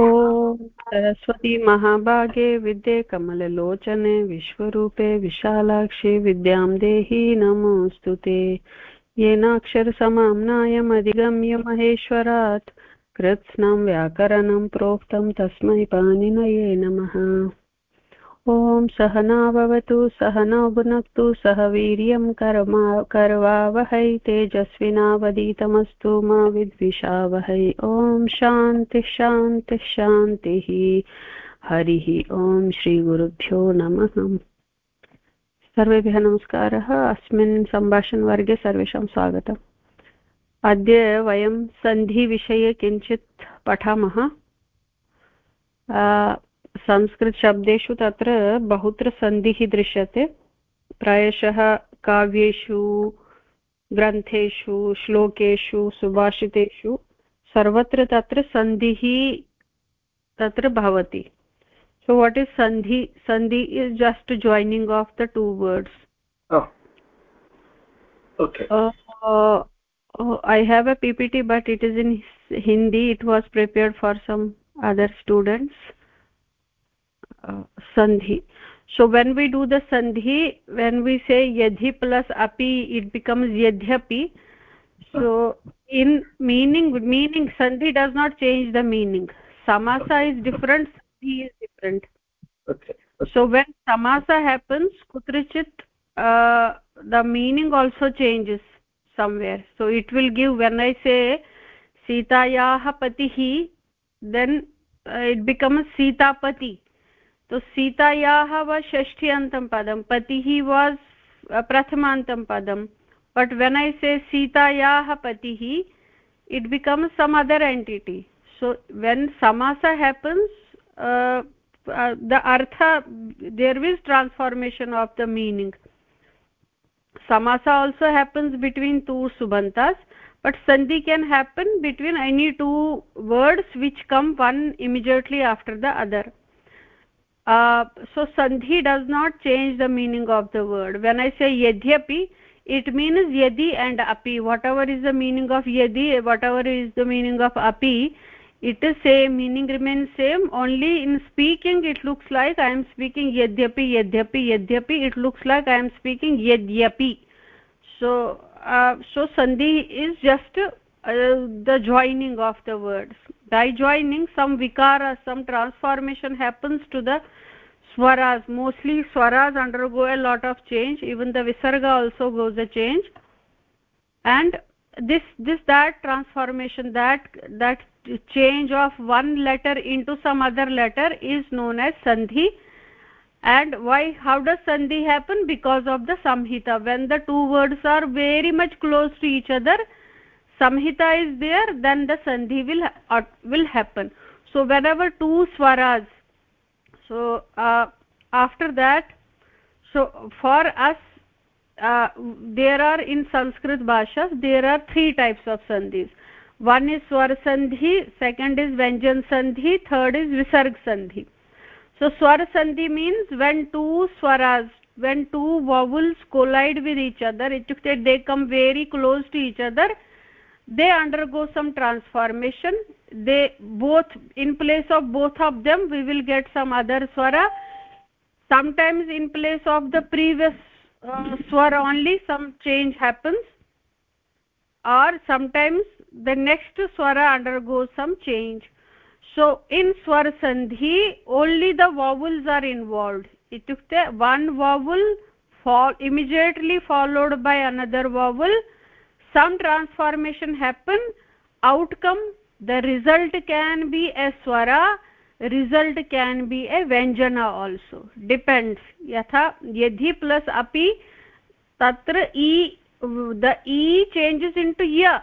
ॐ सरस्वती महाभागे विद्ये कमललोचने, विश्वरूपे, विशालाक्षे विद्यां देहि नमोऽस्तु ते। येनाक्षरसमाम्नायमधिगम्य महेश्वरात्, कृत्स्नं व्याकरणं प्रोक्तं तस्मै पाणिनये नमः। ॐ सहना भवतु, सहनौ भुनक्तु, सह वीर्यं कर्मा, कर्वावहै तेजस्विनावदीतमस्तु मा विद्विषावहै। ॐ शान्तिः शान्तिः शान्तिः। हरिः, ॐ श्रीगुरुभ्यो नमः। सर्वेभ्यः नमस्कारः। अस्मिन् सम्भाषणवर्गे सर्वेषां स्वागतम्। अद्य वयं सन्धिविषये किञ्चित् पठामः। संस्कृतशब्देषु तत्र बहुत्र सन्धिः दृश्यते। प्रायशः काव्येषु ग्रन्थेषु श्लोकेषु सुभाषितेषु सर्वत्र तत्र सन्धिः तत्र भवति। सो what is sandhi? Sandhi is just joining of the two words I have a P P T but it is in Hindi it was prepared for some other students sandhi so when we do the sandhi when we say yadhi plus api it becomes yadhyapi so in meaning meaning sandhi does not change the meaning samasa is different sandhi is different okay, okay. so when samasa happens kutrichit uh, the meaning also changes somewhere so it will give when i say सीतायाः पतिः then uh, it becomes Sitapati तो सीतायाः वा षष्ठ्यन्तं पदं पतिः was प्रथमान्तं पदं but when I say सीतायाः पतिः it becomes some other entity so when समास happens the earth there is transformation of the meaning samasa also happens between two subantas but sandhi can happen between any two words which come one immediately after the other uh, so sandhi does not change the meaning of the word. When i say yadhyapi it means yadi and api. Whatever is the meaning of yadi whatever is the meaning of api it is same meaning remains same. Only in speaking it looks like i am speaking yadhyapi yadhyapi yadhyapi it looks like i am speaking yadyapi so uh, so sandhi is just Uh, the joining of the words. By joining some vikara some transformation happens to the swaras. Mostly swaras undergo a lot of change. Even the visarga also goes a change. And this this that transformation that that change of one letter into some other letter is known as sandhi. And why how does sandhi happen? Because of the samhita. When the two words are very much close to each other samhita is there then the sandhi will uh, will happen. So whenever two swaras so uh, after that so for us uh, there are in sanskrit bhashas there are three types of sandhis. One is swar sandhi second is vyanjan sandhi third is visarg sandhi. So swar sandhi means when two swaras when two vowels collide with each other it they come very close to each other they undergo some transformation. They both in place of both of them we will get some other swara. Sometimes in place of the previous uh, swara only some change happens. Or sometimes the next swara undergoes some change. So in swar sandhi only the vowels are involved. It itukte one vowel fall immediately followed by another vowel some transformation happen outcome the result can be a swara result can be a vyanjana also. Depends. Yatha yadhi plus api tatra e the e changes into ya.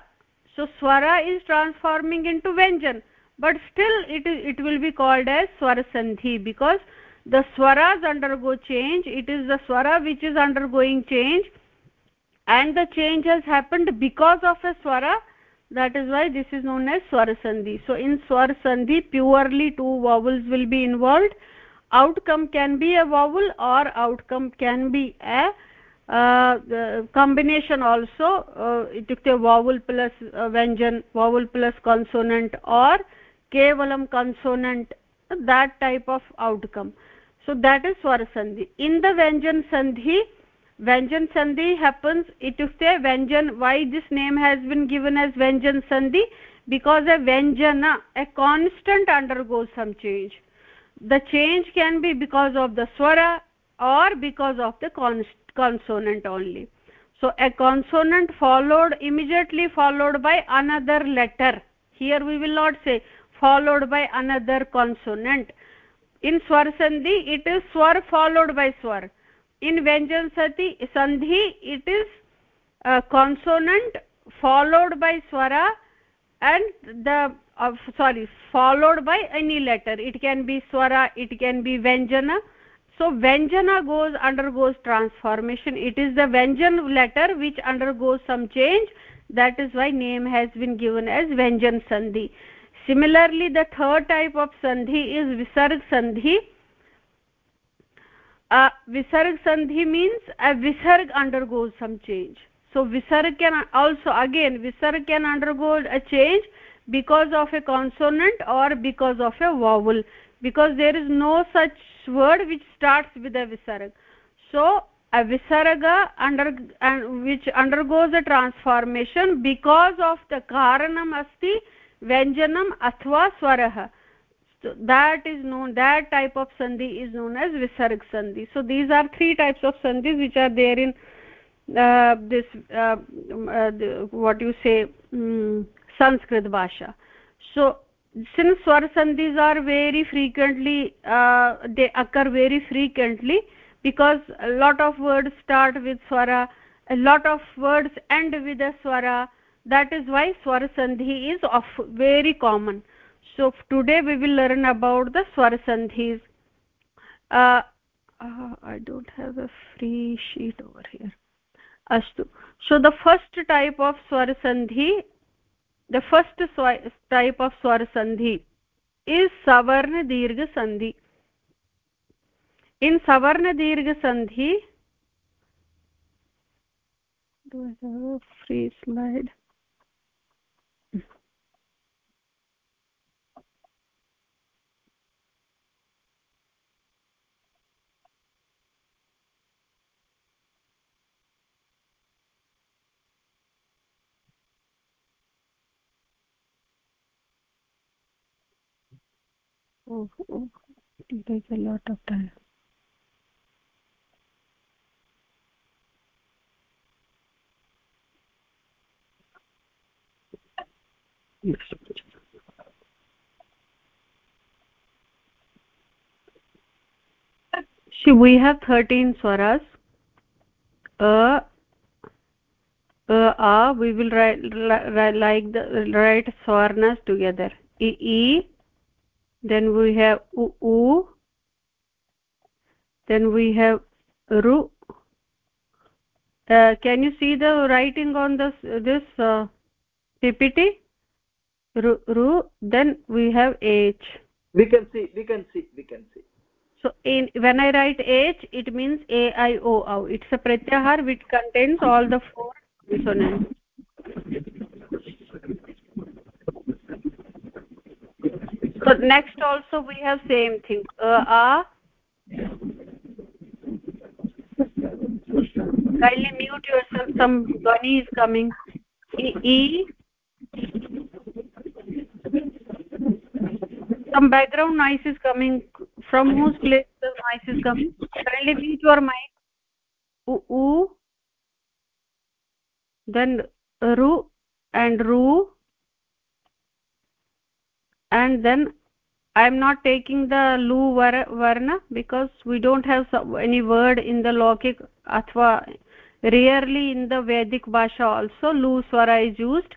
So swara is transforming into vyanjan. But still it is it will be called as swara sandhi because the swaras undergo change. It is the swara which is undergoing change and the change has happened because of a swara. That is why this is known as swar sandhi so in swar sandhi purely two vowels will be involved. Outcome can be a vowel or outcome can be a uh, combination also. Uh, vowel plus uh, vyanjan vowel plus consonant or kevalam consonant that type of outcome. So that is swar sandhi in the vyanjan sandhi vyanjan sandhi happens. It is a vyanjan why this name has been given as vyanjan sandhi? Because a vyanjana a constant undergoes some change. The change can be because of the swara or because of the consonant only. So a consonant followed immediately followed by another letter. Here we will not say followed by another consonant. In swar sandhi it is swar followed by swar in vyanjan sati sandhi it is a consonant followed by swara and the uh, sorry followed by any letter. It can be swara it can be vyanjana so vyanjana goes undergoes transformation. It is the vyanjan letter which undergoes some change. That is why name has been given as vyanjan sandhi. Similarly the third type of sandhi is visarg sandhi uh, visarg sandhi means a visarg undergoes some change. So visarg can also again visarg can undergo a change because of a consonant or because of a vowel. Because there is no such word which starts with a visarga so a visarga under and which undergoes a transformation because of the karanam asti vyanjanam athva swarah so that is known that type of sandhi is known as visarg sandhi. So these are three types of sandhis which are there in uh, this uh, uh, the, what you say um, sanskrit bhasha. So since swar sandhis are very frequently uh, they occur very frequently because a lot of words start with swara a lot of words end with a swara that is why swar sandhi is of very common so today we will learn about the swar sandhis uh, uh, i don't have a free sheet over here. Astu. So the first type of swar sandhi the first type of swar sandhi is savarna dirgha sandhi. In savarna dirgha sandhi do i have a free slide it takes a lot of time see we have 13 swaras. A a a we will write like the write swarnas together. E e then we have u, then we have ru. Uh, can you see the writing on this this uh, ppt ru, ru. Then we have h. We can see we can see we can see. So in when i write h it means a i o au it's a pratyahar which contains all the four consonants so next also we have same thing. A a. Kindly mute yourself. Some dhwani is coming. E, e. Some background noise is coming. From whose place the noise is coming? Kindly mute your mic. U. Then ru and ru and then i am not taking the lu varna because we don't have any word in the lokik athva rarely in the vedic bhasha also lu swara is used.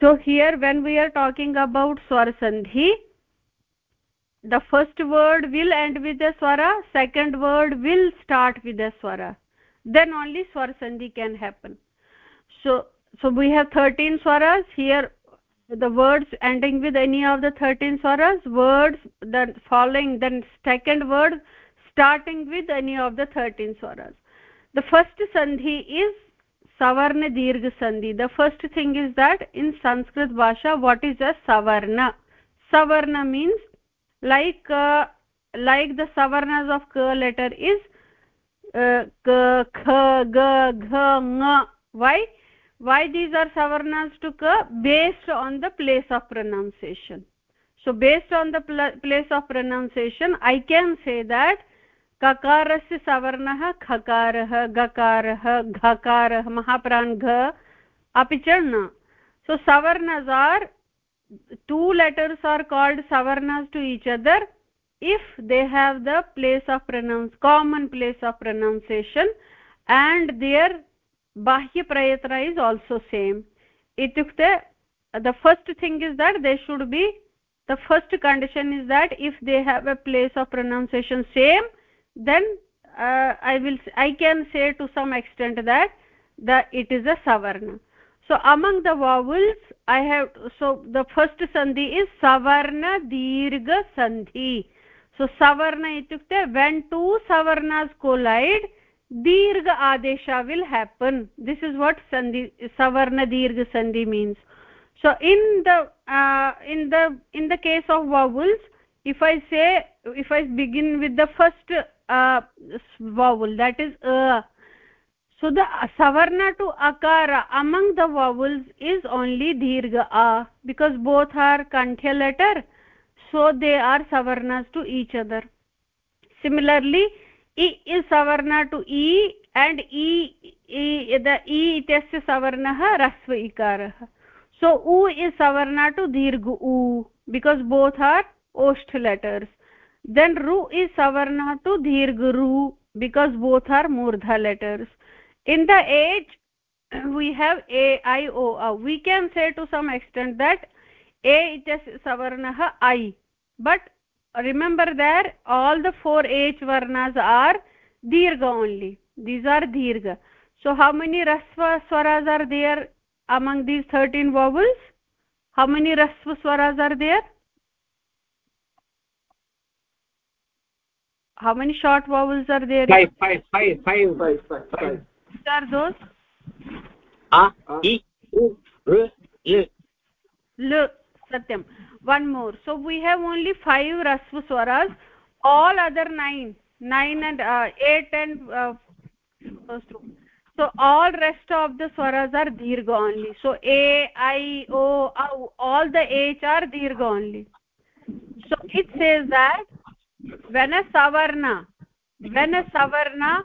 So here when we are talking about swar sandhi the first word will end with a swara second word will start with a swara. Then only swar sandhi can happen. So so we have 13 swaras. Here the words ending with any of the 13 swaras words then following then second word starting with any of the 13 swaras the first sandhi is savarna dirgha sandhi. The first thing is that in sanskrit bhasha what is a savarna? Savarna means like uh, like the savarnas of ka letter is uh, k kha ga gha nga why why these are savarnas to ka based on the place of pronunciation so based on the pl place of pronunciation i can say that kakarasya savarnah khakarah gakarah ghakarah महाप्राण घ अपि च न so savarnas are two letters are called savarnas to each other if they have the place of pronounce common place of pronunciation and their बाह्य प्रयत्न is also same इत्युक्ते the first thing is that they should be the first condition is that if they have a place of pronunciation same then I will I can say to some extent that the it is a सवर्ण so among the vowels I have so the first संधि is सवर्ण दीर्घ संधि so सवर्ण इत्युक्ते when two सवर्णस् collide dirgha adesha will happen. This is what sandhi savarna dirgha sandhi means. So in the uh, in the in the case of vowels if i say if i begin with the first uh, vowel that is uh, so the savarna to akara among the vowels is only dirgha a because both are kanthya letter so they are savarnas to each other. Similarly इ is सवर्ण to इ and इ इ इत्यस्य सवर्णः ह्रस्व इकारः सो उ is सवर्ण to दीर्घ उ बिकास् बोथ् आर् ओस्ट् लेटर्स् देन् रु इस् सवर्ण टु दीर्घ रु because both are मूर्ध letters in the as we have ए ऐ ओ we can say to some extent that ए इत्यस्य सवर्णः ऐ but remember there all the four h varnas are dirgha only. These are dirgha. So how many rasva swaras are there among these 13 vowels? How many rasva swaras are there? How many short vowels are there? Five five five five. Five five five. Which are those? A i u r l. L satyam one more. So we have only five rasva swaras all other nine nine and uh, eight and uh, so all rest of the swaras are dirgha only. So a i o au all the h are dirgha only. So it says that when a savarna when a savarna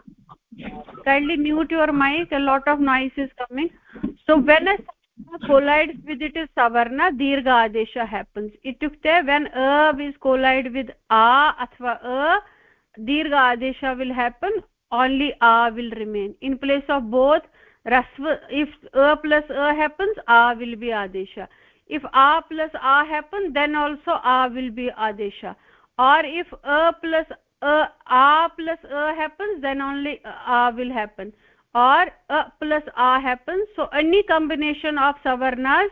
kindly mute your mic. A lot of noise is coming. So when a collides with it is savarna dirgha adesha happens. Itukte when a is collide with a athva a dirgha adesha will happen only a will remain. In place of both rasva if a plus a happens a will be adesha. If a plus a happen then also a will be adesha. Or if a plus a a plus a happens then only a will happen or a plus a happens. So any combination of savarnas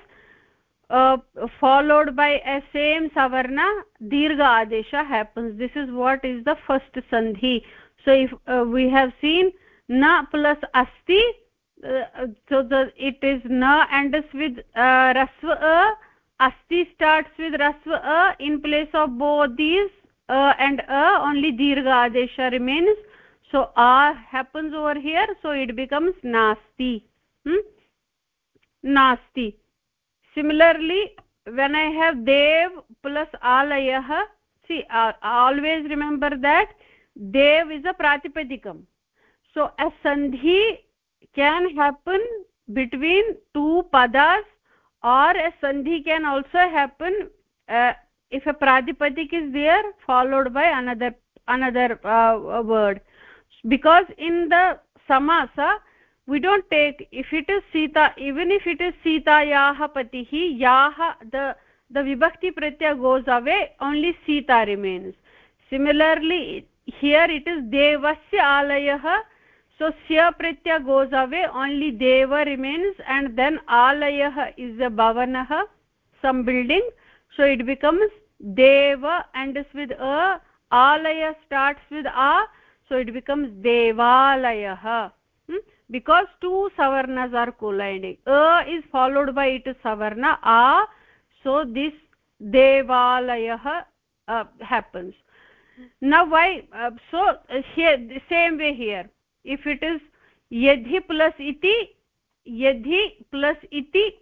uh, followed by a same savarna dirgha adesha happens. This is what is the first sandhi. So if uh, we have seen na plus asti uh, so the it is na ends with uh, rasva a. Asti starts with rasva a. In place of both these uh, and a only dirgha adesha remains so a happens over here so it becomes nasti hmm? nasti similarly when i have dev plus alayah see uh, always remember that dev is a pratipadikam. So a sandhi can happen between two padas or a sandhi can also happen uh, if a pratipadik is there followed by another another uh, word because in the samasa we don't take if it is sita even if it is sitayah patihi yah the the vibhakti pratyaya goes away only sita remains. Similarly here it is devasya alayah so sya pratyaya goes away only deva remains and then alayah is a bhavanah some building. So it becomes deva and is with a alaya starts with a so it becomes devalayah. Hmm? because two savarnas are colliding. A is followed by it is savarna a. So this devalayah uh, happens. Now why uh, so uh, here the same way here. If it is yadhi plus iti yadhi plus iti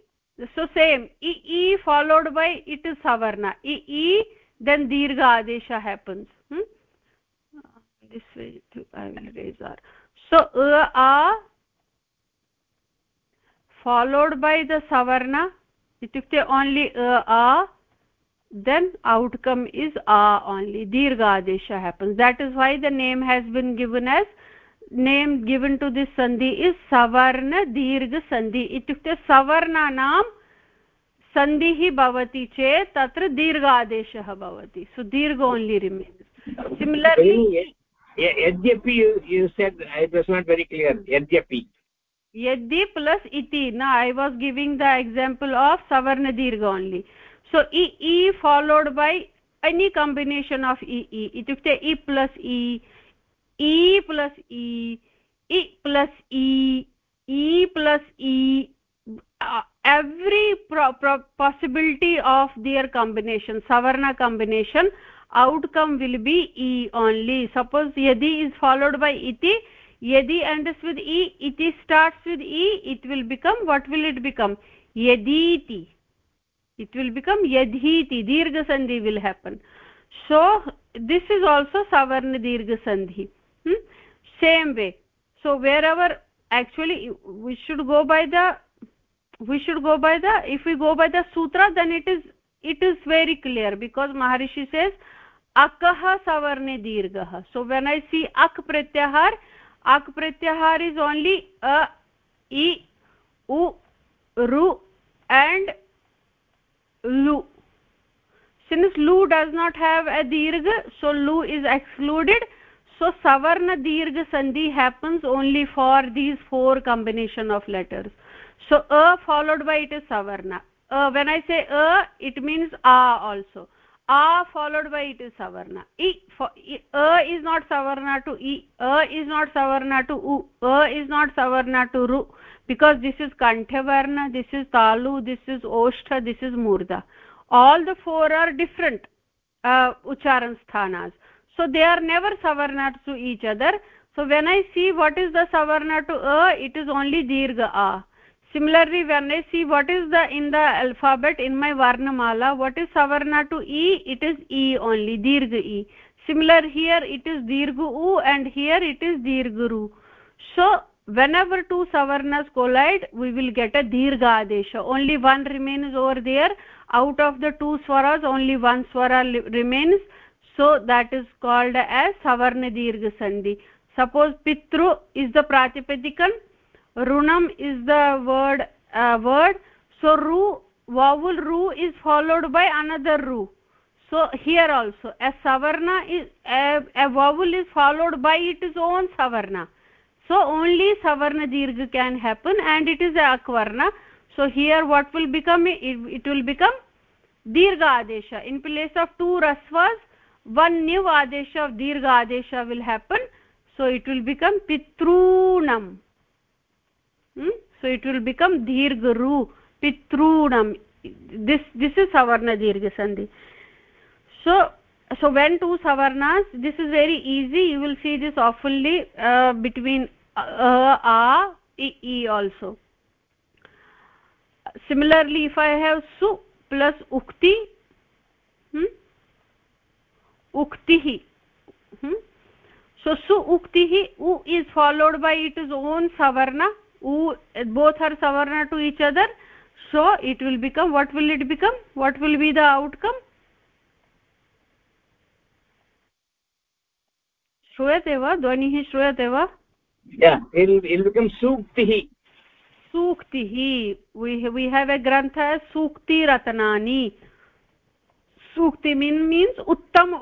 so same. E, followed by it is savarna. E, e then dirgha adesha happens. Hmm? This way i will raise r so a a followed by the savarna itukte only a a then outcome is a only dirgha adesha happens that is why the name has been given as name given to this sandhi is savarna dirgha sandhi itukte savarnanam sandhi bhavati chet tatra dirgha adeshah bhavati so dirgha only remains similarly yadyapi you, you said it was not very clear. Yadyapi yadi plus iti now i was giving the example of savarna dirgha only. So e e followed by any combination of e e. Itukte e plus e e plus e e plus e e plus e. Uh, every possibility of their combination savarna combination outcome will be e only. Suppose yadi is followed by iti. Yadi ends with e. Iti starts with e. It will become what will it become? Yaditi. It will become yadhiti. Dirgha sandhi will happen. So this is also savarna dirgha sandhi. Hmm? same way. So wherever actually we should go by the we should go by the if we go by the sutra then it is it is very clear because maharishi says अकः सवर्णे दीर्घः so when I सी अक् प्रत्याहार अक् प्रत्याहार is only अ इ उ रु and लु since लु डस् नाट् हेव् अ दीर्घ सो लु is एक्स्क्लूडेड् so savarna dirgha sandhi happens only for these four combination of letters so a followed by it is savarna a when I say a it means also a followed by it is savarna. E for, e, a is not savarna to e a is not savarna to u a is not savarna to ru because this is kanthavarna this is talu this is oshtha this is murda. All the four are different uh, ucharan sthanas. So they are never savarna to each other. So when i see what is the savarna to a it is only dirgha a similarly when i see what is the in the alphabet in my varnamala what is savarna to e it is e only dirgha e similar here it is dirgha u and here it is dirgha ru so whenever two savarnas collide we will get a dirgha adesha only one remains over there out of the two swaras only one swara remains so that is called as savarna dirgha sandhi suppose pitru is the pratipadikam runam is the word uh, word. So ru vowel ru is followed by another ru. So here also a savarna is a, a vowel is followed by its own savarna. So only savarna dirgha can happen and it is a akvarna. So here what will become? It, it will become dirgha adesha. In place of two rasvas one new adesha of dirgha adesha will happen. So it will become pitrunam? So it will become dirgharu pitrunam this this is savarna dirgha sandhi so so when two savarnas this is very easy you will see this oftenly uh, between uh, a e, e also similarly if i have su plus ukti hmm? ukti hmm? so su ukti u is followed by its own savarna u both are savarna to each other so it will become what will it become what will be the outcome श्रूयते वा ध्वनिः श्रूयते वा yeah it will it will become suktih suktih we we have a grantha sukti ratanani sukti mean means uttam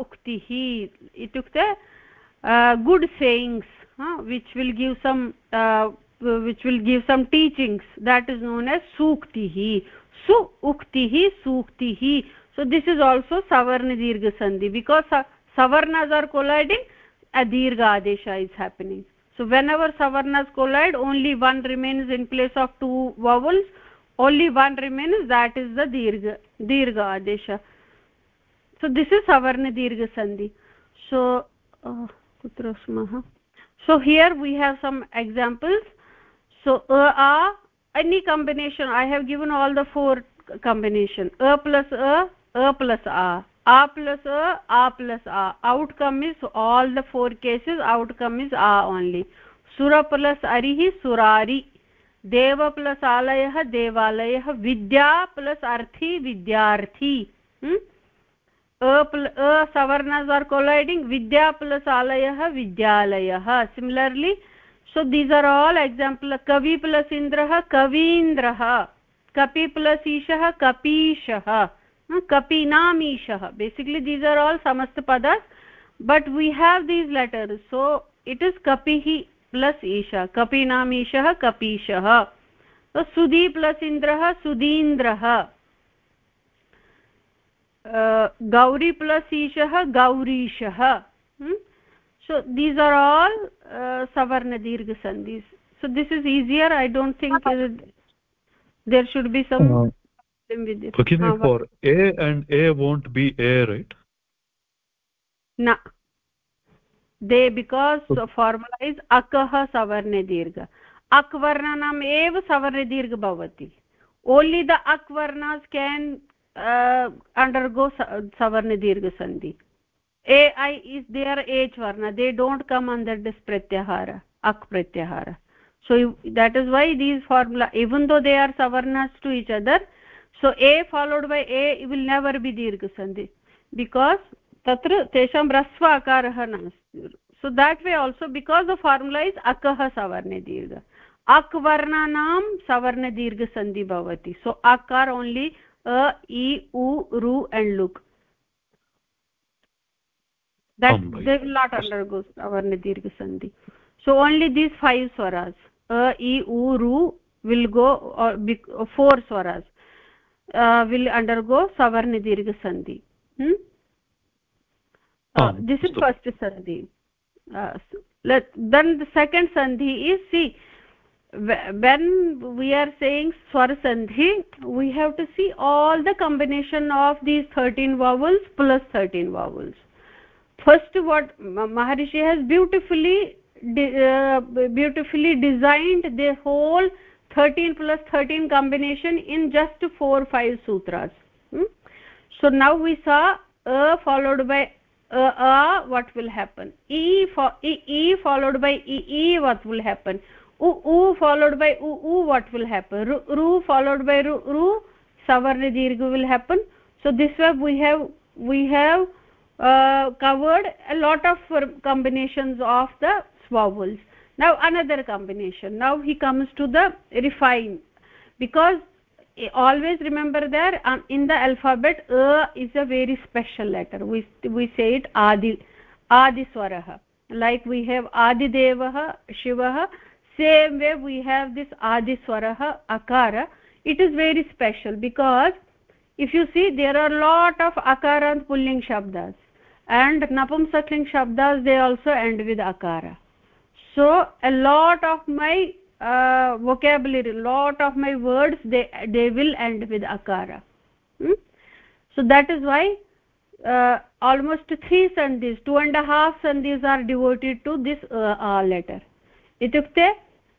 uh, which will give some uh, teachings. That is known as suktih su uktih suktih so this is also savarna dirgha sandhi. Because savarnas are colliding a dirgha adesha is happening. So whenever savarnas collide only one remains in place of two vowels. Only one remains that is the dirgha dirgha adesha. So this is savarna dirgha sandhi. So uh, kutra smah so here we have some examples so a a any combination i have given all the four combination a plus a a plus a a plus a a plus a outcome is all the four cases outcome is a only sura plus arihi surari देव plus आलयः देवालयः विद्या plus अर्थी विद्यार्थी अ savarnas are colliding vidya plus alayah vidyalayah similarly so these are all example कवि plus इन्द्रः कवीन्द्रः कपि प्लस् ईशः कपीशः कपीनाम् ईशः basically these are all समस्तपद but we have these letters so it is कपिः plus ईश कपीनाम् ईशः कपीशः सुधी प्लस् इन्द्रः सुधीन्द्रः गौरी प्लस् ईशः गौरीशः so these are all uh, savarna dirgha sandhis. So this is easier. I don't think uh, there should be some uh-huh. problem with this. Okay uh, for a and a won't be a right? Na. They because okay. formula is akah savarna dirgha. Ak varnanam eva savarna dirgha bhavati. Only the akvarnas can uh, undergo savarna dirgha sandhi. ए ऐ is they are each वर्ण they don't come under this प्रत्यहार अक् प्रत्यहार so that is why this formula even though they are सवर्णस् to each other so ए followed by ए will never be दीर्घ सन्धि because तत्र तेषां ह्रस्व अकारः नास्ति so that way also because the formula is अकः सवर्ण दीर्घ अक् वर्णानां सवर्णदीर्घसन्धि भवति सो अक् आर् ओन्ली अ इ उ रु and look that they will not undergo savarne dirgha sandhi. So only these five swaras a e u ru will go or four swaras uh, will undergo savarne dirgha sandhi. Hmm? uh, this is first sandhi. Uh, let then the second sandhi is see when we are saying swar sandhi we have to see all the combination of these 13 vowels plus 13 vowels first what maharishi has beautifully uh, beautifully designed the whole 13 plus 13 combination in just 4 5 sutras. Hmm? so now we saw a followed by uh, uh, what will happen? E for e, e followed by e, e what will happen? U, u followed by u, u what will happen? Ru, ru followed by ru, ru savarna dirgha will happen. So this way we have we have uh, covered a lot of combinations of the vowels now another combination. Now he comes to the refine because always remember there um, in the alphabet a is a very special letter. We we say it adi adi swarah like we have adi devah shivah same way we have this adi swarah akara. It is very special because if you see there are lot of akarant pulling shabdas and napumsakling shabdas they also end with akara. So a lot of my uh, vocabulary lot of my words they they will end with akara. Hmm? so that is why uh, almost three sandhis two and a half sandhis are devoted to this uh, letter. Itukte?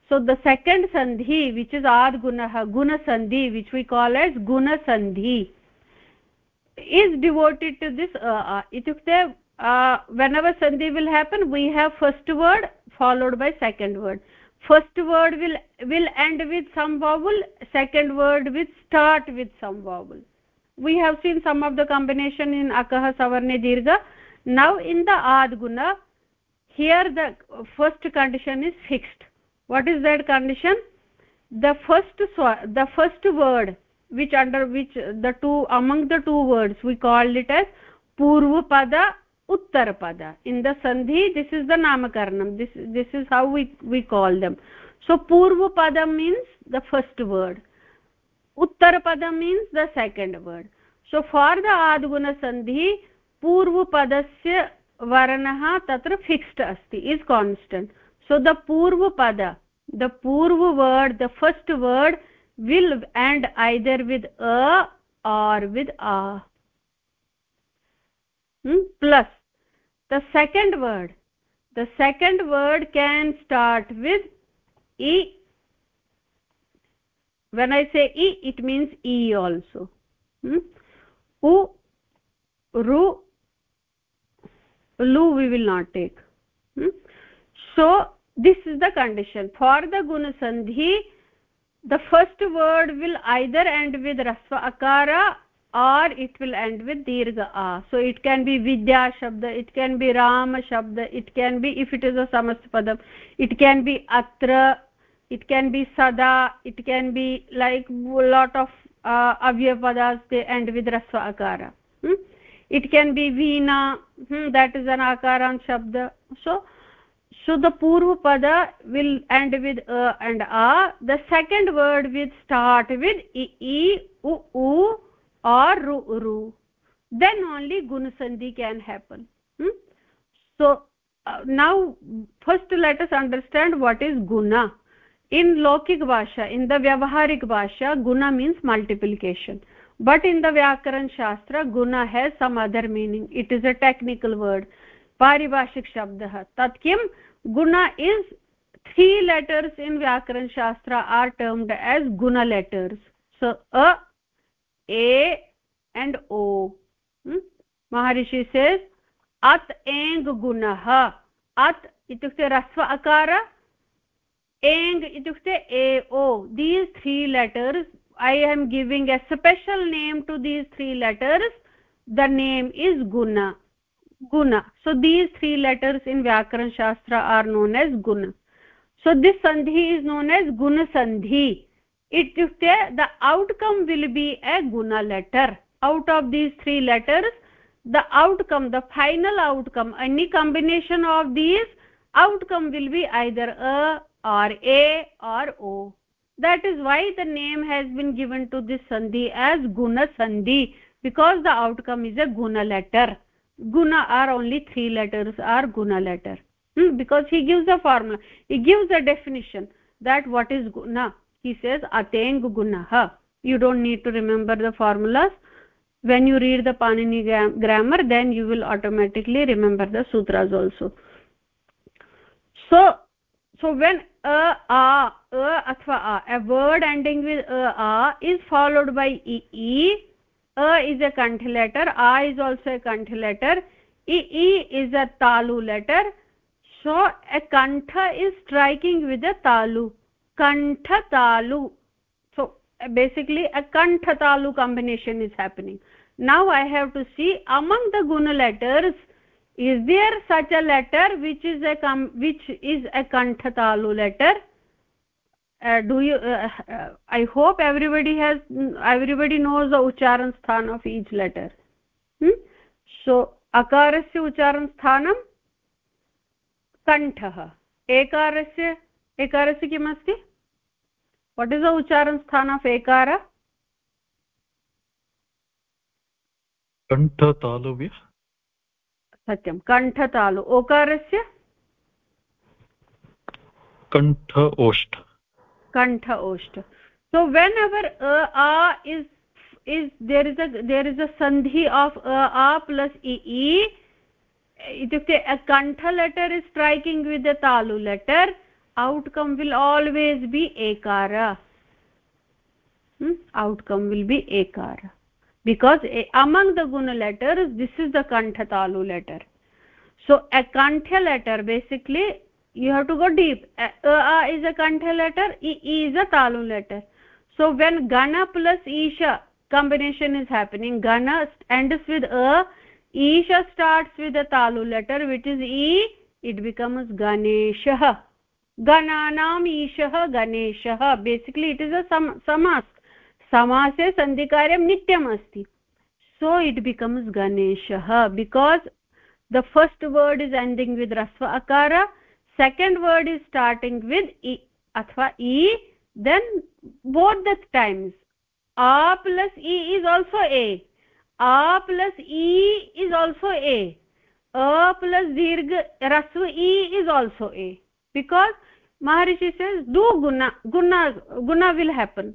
So the second sandhi which is ad gunah guna sandhi which we call as guna sandhi is devoted to this uh, uh, itukte uh, whenever sandhi will happen we have first word followed by second word. First word will will end with some vowel second word will start with some vowel. We have seen some of the combination in akah savarne dirgha. Now in the ad guna here the first condition is fixed. What is that condition? The first the first word which under which the two among the two words we call it as purva pada uttarapada in the sandhi this is the namakaranam this this is how we we call them. So purva means the first word. Uttarapada means the second word. So for the adguna sandhi purva padasya varnah tatra fixed asti is constant. So the purva the purva word the first word will end either with a or with a. Hmm? plus. The second word. The second word can start with e. When i say e it means e also. Hmm? u ru lu we will not take. Hmm? so this is the condition. For the guna sandhi the first word will either end with rasva akara or it will end with dirgha a. So it can be vidya shabda it can be ram shabda it can be if it is a samast padam it can be atra it can be sada it can be like a lot of uh, they end with rasva akara. Hmm? it can be veena hmm, that is an akaran shabda. So so the purva pada will end with a and a. The second word will start with e, e u, u or ru ru then only guna sandhi can happen. Hmm? so uh, now first let us understand what is guna. In lokik bhasha in the vyavaharik bhasha guna means multiplication. But in the vyakaran shastra guna has some other meaning. It is a technical word पारिभाषिक शब्दः। तत् किं? गुण is three letters in vyakarana shastra are termed as guna letters so a and ओ महर्षि says अत् एङ् गुणः। अत् इत्युक्ते ह्रस्व अकार एङ् इत्युक्ते ए ओ। These three letters I am giving a special name to these three letters the name is Guna guna so these three letters in vyakaran shastra are known as guna so this sandhi is known as guna sandhi ityukte the outcome will be a guna letter out of these three letters the outcome the final outcome any combination of these outcome will be either a or a or o that is why the name has been given to this sandhi as guna sandhi because the outcome is a guna letter guna are only three letters are guna letter. Hmm? because he gives a formula. He gives a definition that what is guna. He says ateng gunah you don't need to remember the formulas. When you read the panini grammar then you will automatically remember the sutras also. So so when a a a athva a a word ending with a a is followed by e e a is a kantha letter a is also a kantha letter e, e is a talu letter. So a kantha is striking with a talu. Kantha talu. So basically a kantha talu combination is happening. Now i have to see among the guna letters is there such a letter which is a which is a kantha talu letter uh, do you uh, uh, i hope everybody has everybody knows the ucharan sthan of each letter hmm? so akarasya ucharan sthanam kanthah ekarasya ekarasya kim asti what is the ucharan sthan of ekara कण्ठतालव्य सत्यं कण्ठतालु ओकारस्य कण्ठ ओष्ठ kantha oshta so whenever a a is is there is a there is a sandhi of a a plus e e itukte a kantha letter is striking with the talu letter outcome will always be ekara hmm? outcome will be ekara because a, among the guna letters this is the kantha talu letter so a kantha letter basically you have to go deep. A, a is a kantha letter e, e is a talu letter. So when gana plus isha combination is happening gana ends with a isha starts with a talu letter which is e it becomes ganeshah gananam ishah ganeshah basically it is a sam samas. Samase sandhikaryam nityam asti. So it becomes ganeshah because the first word is ending with rasva akara second word is starting with e athva e then both the times. A plus e is also a. A plus e is also a. A plus dirgha rasva e is also a. Because maharishi says do guna guna guna will happen.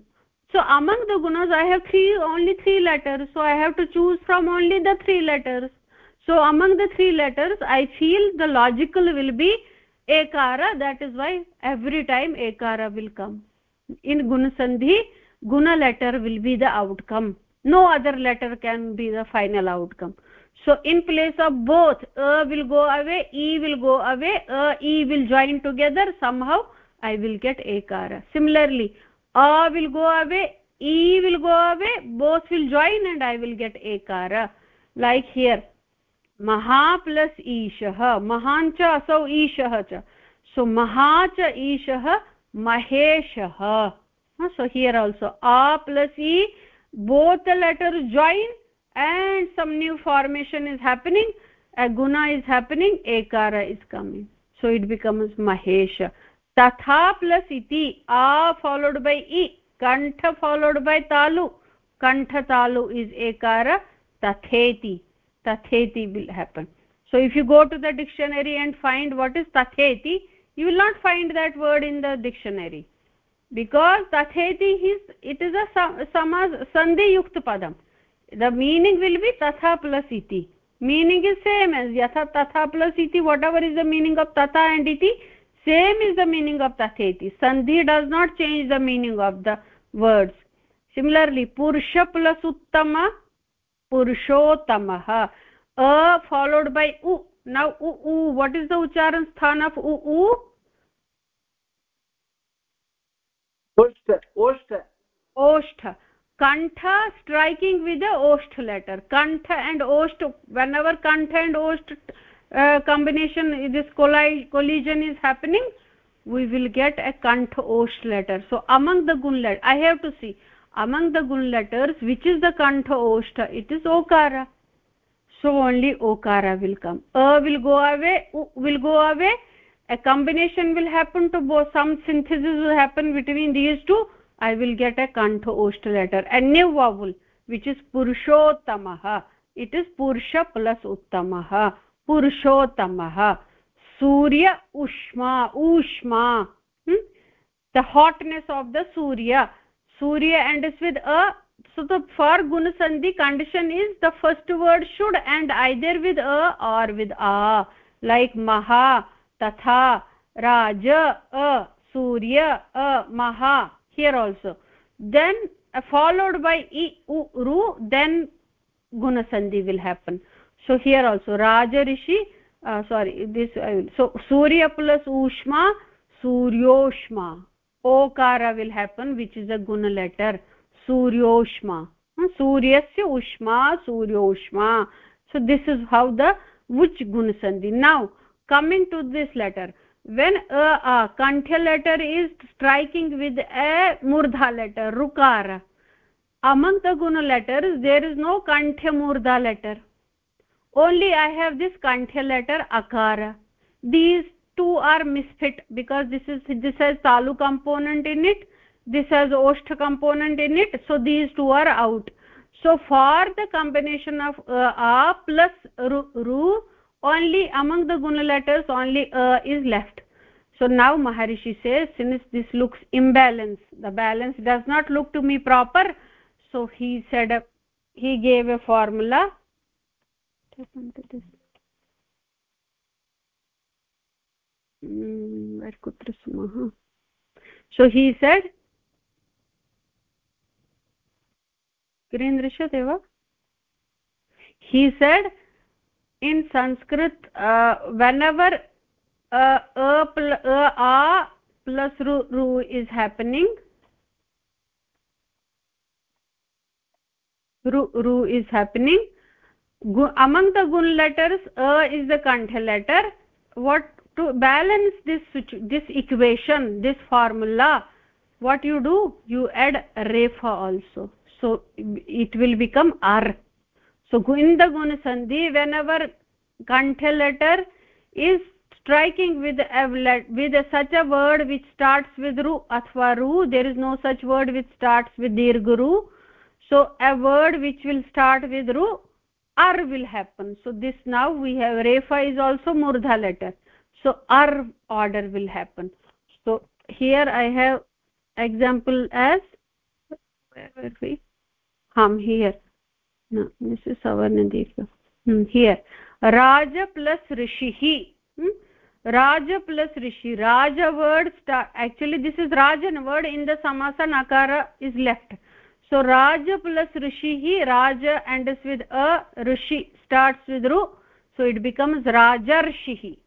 So among the gunas i have three only three letters. So i have to choose from only the three letters. So among the three letters i feel the logical will be ekara that is why every time ekara will come. In guna sandhi guna letter will be the outcome. No other letter can be the final outcome. So in place of both a will go away e will go away a e will join together somehow i will get ekara. Similarly a will go away e will go away both will join and i will get ekara. Like here महा plus ईशः, महान् च असौ ईशः च। So महा च ईशः महेशः। सो हियर् आल्सो आ प्लस इ both letter join and some new formation is happening a Guna is happening एकार is coming so it becomes Mahesh तथा प्लस् इति आ फालोड् बै इ कण्ठ फालोड् बै तालु कण्ठ तालु इस् एकार तथेति tatheti will happen. So if you go to the dictionary and find what is tatheti you will not find that word in the dictionary. Because tatheti is it is a samaz sandhi yukt padam. The meaning will be tatha plus iti. Meaning is same as yatha tatha plus iti whatever is the meaning of tatha and iti same is the meaning of tatheti. Sandhi does not change the meaning of the words. Similarly purusha plus uttama पुरुषोत्तमः। अ followed बै उ। नौ उ उ वट् is the उच्चारण स्थान of उ उ? ओष्ठ कण्ठ स्ट्रैकिङ्ग् वित् ओष्ठ लेटर् कण्ठ एण्ड् ओष्ठ वेन् अवर् कण्ठ एण्ड् ओष्ठ combination this कोलै collision is happening we will get a कण्ठ ओष्ठ letter so among the गुन् letter I have to see among the gun letters which is the kantha osht it is okara so only okara will come a will go away u will go away a combination will happen to both some synthesis will happen between these two i will get a kantha osht letter a new vowel which is purushottamah it is purusha plus uttamah purushottamah surya ushma ushma hmm? the hotness of the surya surya ends with a so the for guna sandhi condition is the first word should end either with a or with a like maha tatha raja a surya a maha here also. Then uh, followed by i u ru then guna sandhi will happen. So here also raja rishi uh, sorry this will so surya plus ushma suryoshma okara will happen which is a guna letter. Suryoshma hmm, suryasya ushma suryoshma so this is how the which guna sandhi. Now coming to this letter. When a, kanthya letter is striking with a murdha letter rukara. Among the guna letters there is no kanthya murdha letter. Only i have this kanthya letter akara. These two are misfit because this is this has talu component in it this has oshtha component in it so these two are out. So for the combination of uh, a plus ru, ru only among the guna letters only a is left. So now maharishi says since this looks imbalance the balance does not look to me proper so he said uh, he gave a formula कुत्र स्मः सो हि said screen दृश्यते वा he said in Sanskrit whenever uh plus रु is happening रु रु is happening among the गुण् letters अ इस् द कण्ठ letter what to balance this this equation this formula what you do you add refa also. So it will become ar so in the guna sandhi whenever kantha letter is striking with with such a word which starts with ru athva ru there is no such word which starts with dirgha ru so a word which will start with ru ar will happen. So this now we have refa is also murdha letter so ar order will happen. So here i have example as where we? Hum here. No this is savarna hmm, here. Raj plus rishihi hmm? raj plus rishi. Raja word actually this is rajan word in the samasa nakara is left. So raj plus rishihi raja ends with a rishi starts with ru. So it becomes rajarshihi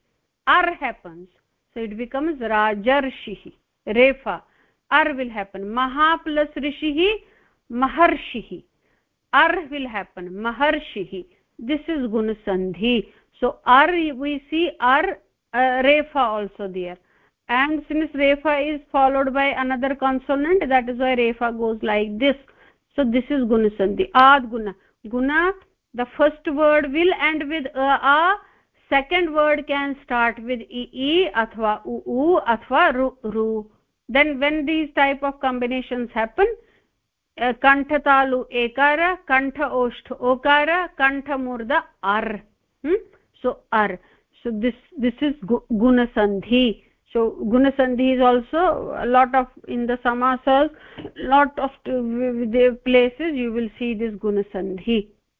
ar happens. So it becomes rajarshihi refa. Ar will happen. Maha plus rishihi maharshihi ar will happen. Maharshihi this is gunasandhi so ar we see ar uh, refa also there. And since refa is followed by another consonant that is why refa goes like this. So this is gunasandhi ad guna. Guna the first word will end with a, a second word can start with e e athva u u athva ru ru then when these type of combinations happen uh, kanthatalu ekara kantha osht okara kantha murda ar hmm? so ar so this this is guna sandhi so guna sandhi is also a lot of in the samasas lot of places you will see this guna sandhi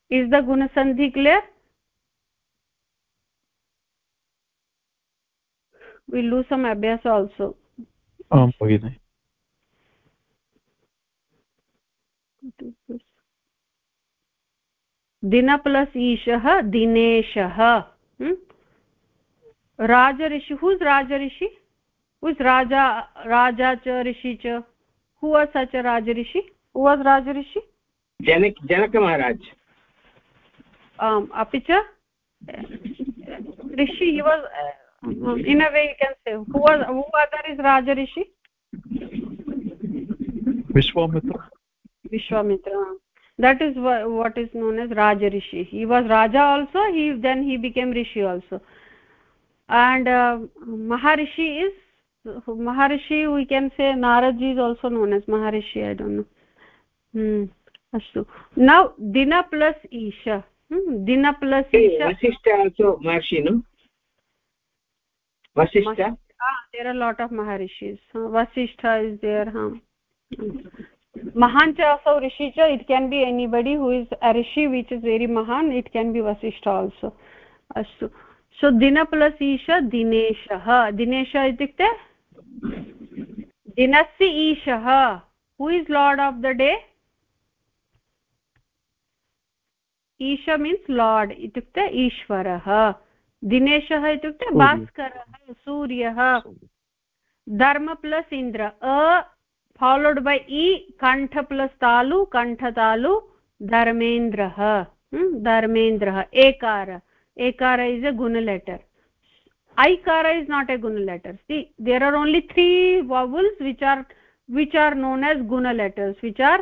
is the guna sandhi clear we lose some abhyas also. आं भगिनि दिन plus ईशः दिनेशः राजऋषि हुस् राजऋषि हुस् राजा राजा च ऋषि च? Who was such राजऋषि who was राजऋषि जनक जनकमहाराज आम् अपि च? ऋषि in a way you can say who was who other is rajarishi vishwamitra vishwamitra that is what is known as rajarishi he was raja also he then he became rishi also and uh, maharishi is maharishi we can say naraji is also known as maharishi i don't know hmm astu now dina plus isha hmm? dina plus isha vasishtha also maharshi no vasishtha ah there are a lot of maharishis vasishtha is there huh mahan cha also rishi cha it can be anybody who is a rishi which is very mahan it can be vasishtha also astu so dina plus isha dineshah dineshah itukte dinasya ishah who is lord of the day isha means lord itukte ishwarah दिनेशः इत्युक्ते भास्करः सूर्यः। धर्म plus Indra a followed by इ कण्ठ plus तालु कण्ठतालु धर्मेन्द्रः धर्मेन्द्रः एकार। एकार is a गुण letter ऐकार is not a गुण letter see there are only three vowels which are which are known as गुण लेटर्स् विच् आर्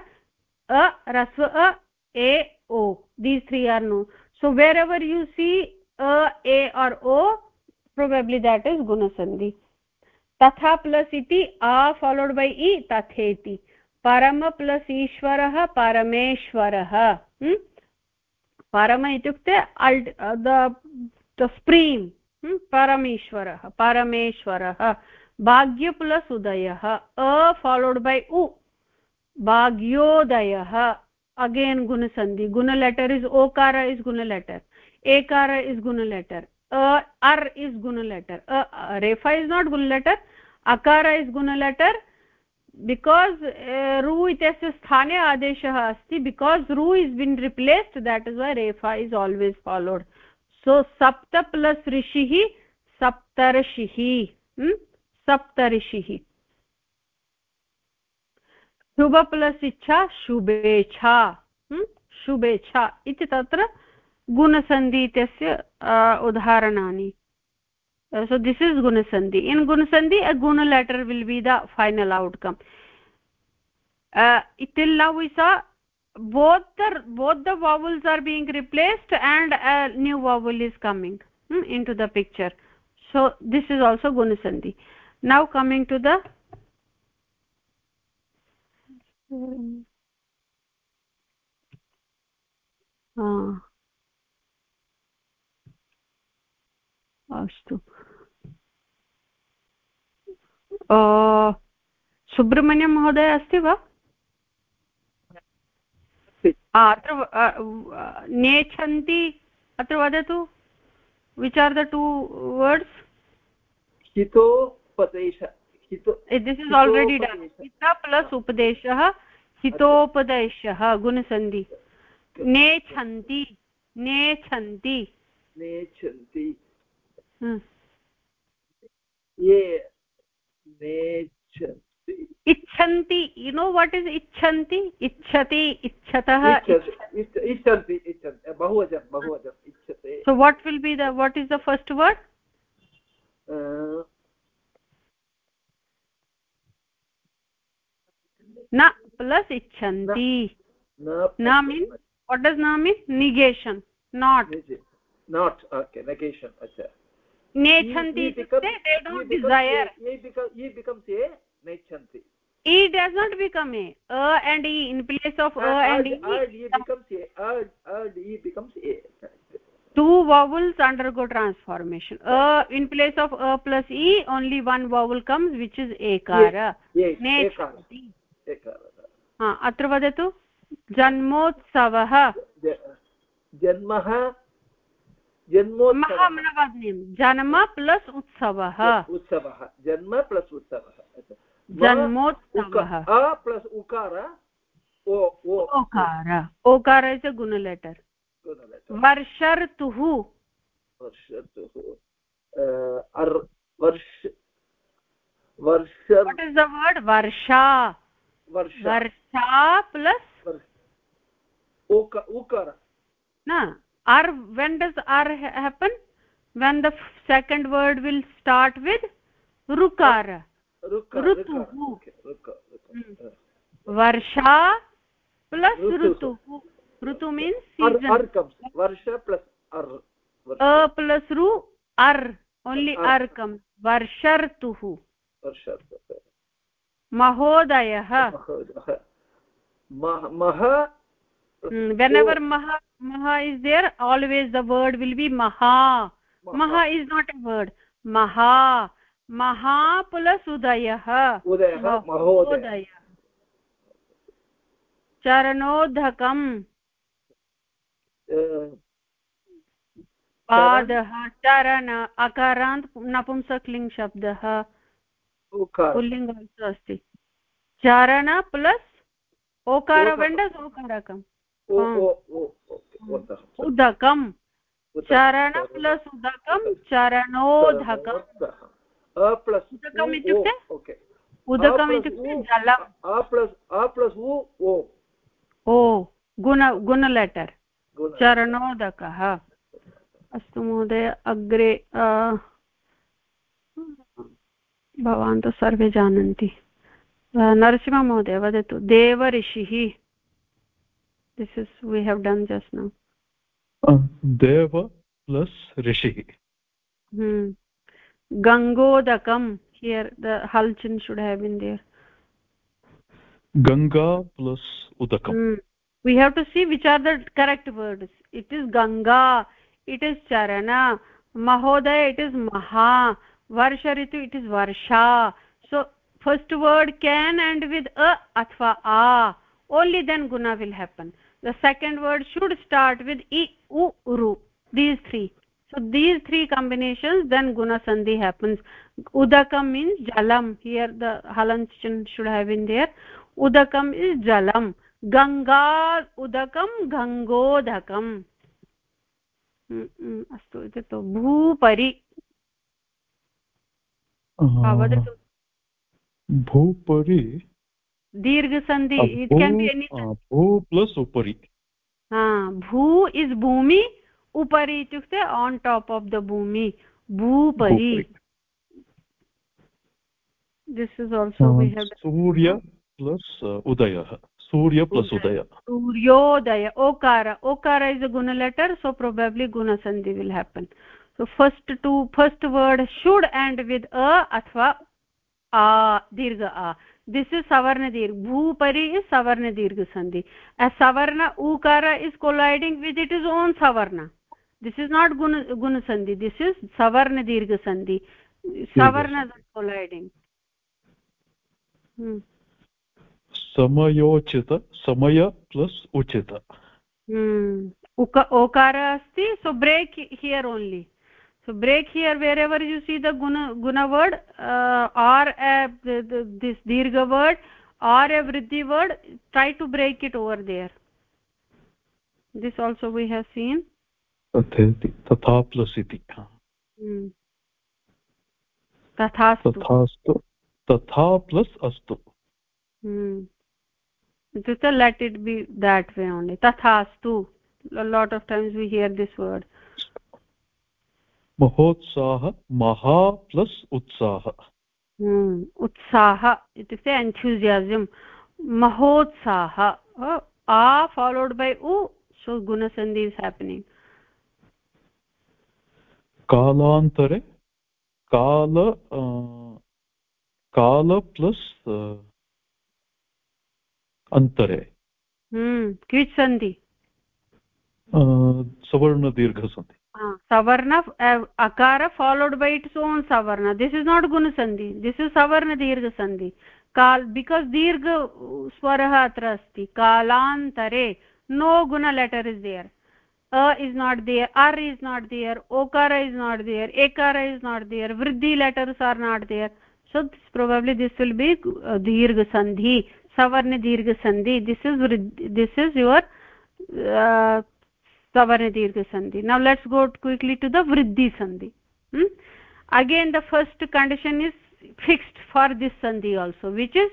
अ rasva a a o these three are known so wherever you see a a or o probably that is guna sandhi tatha plus iti a followed by i tatheti param plus ishwarah parameshwarah hmm? parama itukte uh, the the supreme hmm? parameshwarah parameshwarah bhagya plus udayah a followed by u bhagyodayah again guna sandhi guna letter is okara is guna letter a ar is guna letter a refa is not guna letter akara is guna letter because uh, ru itasya sthane adeshah asti because ru is been replaced that is why refa is always followed so sapta plus rishihi saptarshihi hmm? saptarshihi शुभ plus इच्छा शुभेच्छा शुभेच्छा इति तत्र गुणसन्धि इत्यस्य उदाहरणानि so this is gunasandhi in gunasandhi a guna letter will be the final outcome uh, till now we saw both the both the vowels are being replaced and a new vowel is coming hmm, into the picture so this is also gunasandhi now coming to the uh, अस्तु। सुब्रह्मण्यं महोदय अस्ति वा? अत्र नेच्छन्ति अत्र वदतु which are the two words Hitopadesha हितो this is already done. hita plus हितोपदेशः गुणसन्धि। नेच्छन्ति नेच्छन्ति। नेच्छन्ति। ये इच्छन्ति। यु नो वाट् इस् इच्छन्ति? इच्छति इच्छतः इच्छन्ति बहुवचनं बहुवचनम् इच्छते। So what will be the what is the first word न प्लस् इच्छन्ति। न मीन् वाट् डस् न mean negation not not okay negation अच्छा। They don't desire ye becomes ye becomes a nechanti e does not become a a and e in place of a and e ye becomes a and and e becomes a two vowels undergo transformation a in place of a plus e only one vowel comes which is ekara nechanti ekara हा वदतु जन्मोत्सवः ज- जन्मः महा जन्मोत्सवः। जन्म plus उत्सवः। उत्सवः जन्म plus उत्सवः। अच्छा। जन्मोत्सवः। अ प्लस् उकार ओ ओकार। ओकार इस् अ गुण लेटर् वर्षर्तुः। अर् वर्ष वर्ष वट् इस् द वर्ड् वर्षा। वर्षा। प्लस् उकार। न। Are happen when the second word will start with ऋकार रुक ऋतुः। रुक, ओके, रुक, रुक। वर्षा प्लस् ऋतुः। ऋतुः ऋतु means uh season uh comes. वर्ष प्लस् अर् वर्ष अ प्लस् रु अर् ओन्लि अर्. अर् कम् वर्ष महोदयः महोदयः मह एवर् मह मह is there always the word will be महा महा इस् नाट् ए वर्ड् महा महा प्लस् उदयः उदयः महोदय महोदय चरणोदकम् पादः चरण अकारान्त् नपुंसकलिङ्ग् शब्दः पुल्लिङ्ग् आल्सो अस्ति चरण प्लस् ओकार. वेण्डस् ओकारकम् उदकम् उतः। चरण प्लस् उदकं चरणोदकम्। उदकम् इत्युक्ते? उदकम् इत्युक्ते जलम्। अ प्लस् प्लस् उ ओ। ओ गुण गुण लेटर्। चरणोदकः। अस्तु महोदय अग्रे भवान् तु सर्वे जानन्ति। नरसिंहमहोदय वदतु देवऋषिः this is we have done just now. Um, deva plus rishi. Hmm. Gangodakam. Here the halchin should have been there. Ganga plus udakam. Hmm. we have to see which are the correct words. It is ganga it is charana mahodaya it is maha varsha ritu it is varsha. So first word can end with a athva a. Only then guna will happen. The second word should start with i u ru these three so these three combinations then guna sandhi happens udakam means jalam here the halanchan should have been there udakam is jalam गङ्गोदकम् हम्म, हम्म, अस्तु एतत् भूपरि वदतु भूपरि दीर्घसन्धि अ, it can be any भू अ, plus उपरि भू इस् भूमि उपरि इत्युक्ते आन् टाप् आफ् द भूमि भूपरि। This is also we have Surya plus उदयः. सूर्य प्लस् उदय. सूर्योदय ओकार. ओकार is a guna letter so probably guna sandhi will happen. So first two first word should end with a athva a dirgha a this is savarna dirgha bhupari is savarna dirgha sandhi as savarna ukara is colliding with its own savarna this is not guna guna sandhi this is savarna dirgha sandhi savarna is colliding hmm. समयोचित समय plus उचित Hmm. उक ओकार अस्ति so break here only so break here wherever you see the guna guna word uh, or a, the, the, this dirgha word or a vriddhi word try to break it over there this also we have seen तथा plus इति तथास्तु तथास्तु तथा plus अस्तु इत्युक्ते let it be that way only tathastu a lot of times we hear this word महोत्साह महा plus उत्साह। उत्साह इत्युक्ते एन्थ्यूसियासम् महोत्साह आ by u so guna sandhi is happening कालान्तरे काल काल प्लस् अन्तरे क्विच् सन्धि सवर्णदीर्घसन्धि। Savarna uh, akara followed by its own savarna this is not guna sandhi this is savarna dirgha sandhi kal because dirgha swarah atra asti kalantare no guna letter is there a is not there r is not there okara is not there ekara is not there vriddhi letters are not there so this, probably this will be uh, dirgha sandhi savarna dirgha sandhi this is this is your uh, सवर्ण दीर्घ संधि now let's go quickly to the वृद्धि संधि again the first condition is fixed for this संधि also which is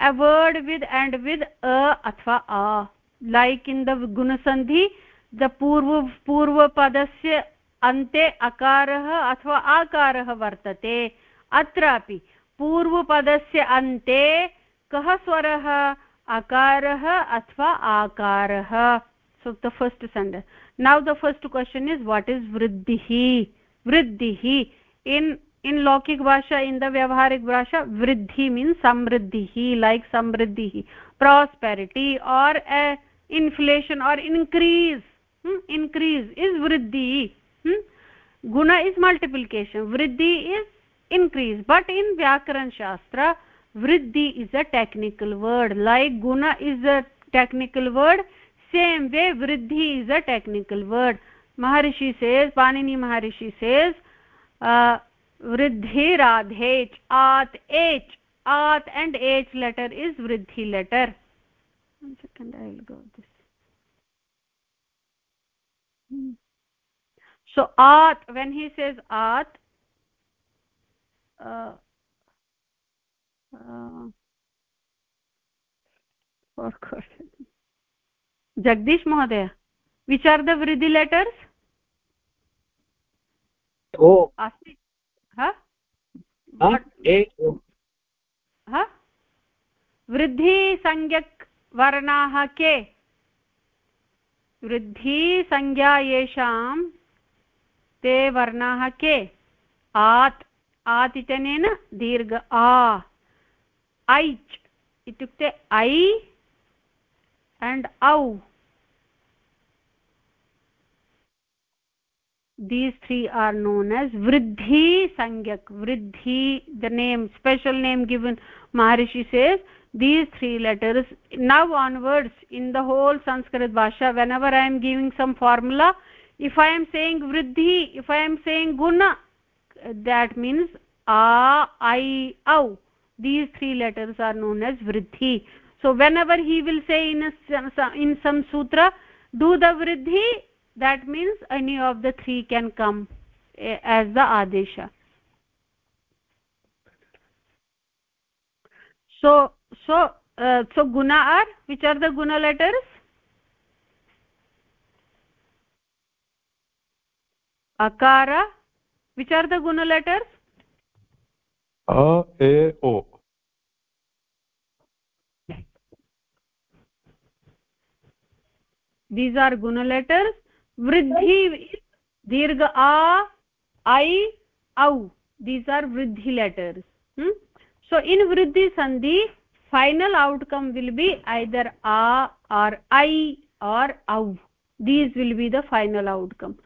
a word with end with अ अथवा आ like in the गुण संधि द पूर्व पूर्व पदस्य अन्ते अकारः अथवा आकारः वर्तते अत्रापि पूर्वपदस्य अन्ते कः स्वरः अकारः अथवा आकारः so the first sentence now the first question is what is vriddhi vriddhi in in lokik bhasha in the vyavaharik bhasha vriddhi means samriddhi like samriddhi prosperity or a inflation or increase hmm? increase is vriddhi hmm? guna is multiplication vriddhi is increase but in vyakaran shastra vriddhi is a technical word like guna is a technical word same way vriddhi is a technical word maharishi says panini maharishi says uh, vriddhi radhech at h at and h letter is vriddhi letter one second i will go this hmm. so at when he says at uh, uh, forgot Jagdish महोदय विच are the वृद्धि letters? ओ। अस्ति वृद्धिसंज्ञक् वर्णाः के? वृद्धिसंज्ञा येषां ते वर्णाः के? आत् आत् इत्यनेन दीर्घ आ। ऐच् इत्युक्ते ऐ and au these three are known as vriddhi sangyak vriddhi the name special name given maharishi says these three letters now onwards in the whole sanskrit bhasha whenever i am giving some formula if i am saying vriddhi if i am saying guna that means a i au these three letters are known as vriddhi so whenever he will say in a, in some sutra do the vriddhi that means any of the three can come eh, as the adesha so so uh, so guna are which are the guna letters akara which are the guna letters a e o these are guna letters. Vriddhi is a i au. These are vriddhi letters. Hmm? so in vriddhi sandhi final outcome will be either a or i or au. These will be the final outcome.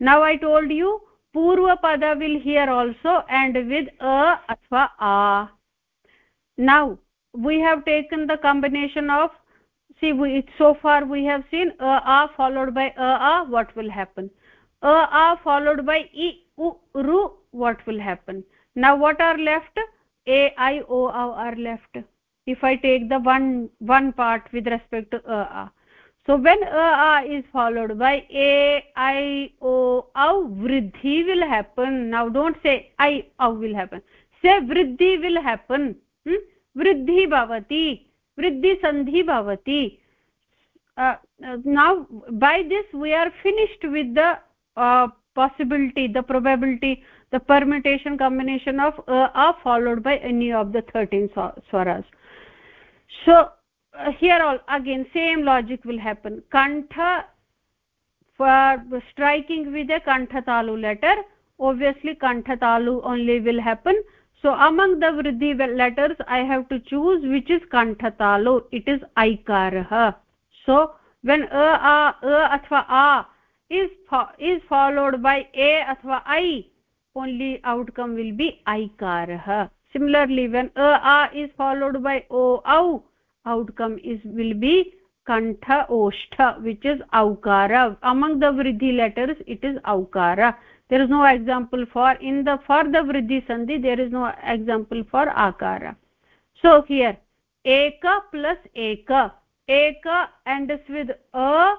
Now i told you purva pada will here also and with a athva a. Now we have taken the combination of see we, so far we have seen a a followed by a a what will happen. A a followed by e u ru what will happen. Now what are left? A i o are left. If i take the one one part with respect to a, a. So when a, a is followed by a i o au vriddhi will happen. Now don't say i will happen. Say vriddhi will happen. Hmm? vriddhi bhavati uh, now by this we are finished with the uh, possibility the probability the permutation combination of uh, a followed by any of the 13 swaras. So uh, here all again same logic will happen. Kantha for striking with a kantha talu letter obviously kantha talu only will happen so among the vriddhi letters i have to choose which is kantha talu it is aikarah. So when a a a athva a is is followed by a athva i only outcome will be aikarah. Similarly when a a is followed by o au outcome is will be kantha oshtha which is aukara. Among the vriddhi letters it is aukara there is no example for in the for the vriddhi sandhi there is no example for akara. So here eka plus eka. Eka ends with a.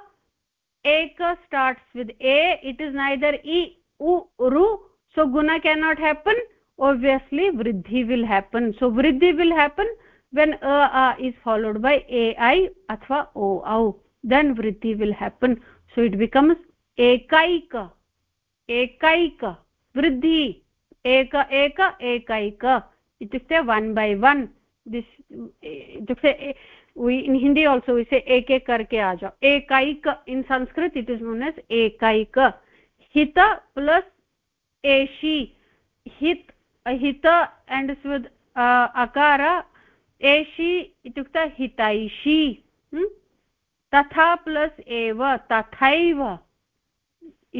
Eka starts with a. It is neither e u ru. So guna cannot happen. Obviously vriddhi will happen. So vriddhi will happen when a a is followed by a i athva o au. Then vritti will happen. So it becomes ekaika एकैक, वृद्धि, एक एक, एकैक। इत्युक्ते one by one this इत्युक्ते in Hindi also विसे एक एक कर्के आजा एकैक in Sanskrit it is known as एकैक हित प्लस् एषि हित् हित एण्ड्स् विद् अकार एषि इत्युक्ते हितैषि तथा प्लस् एव तथैव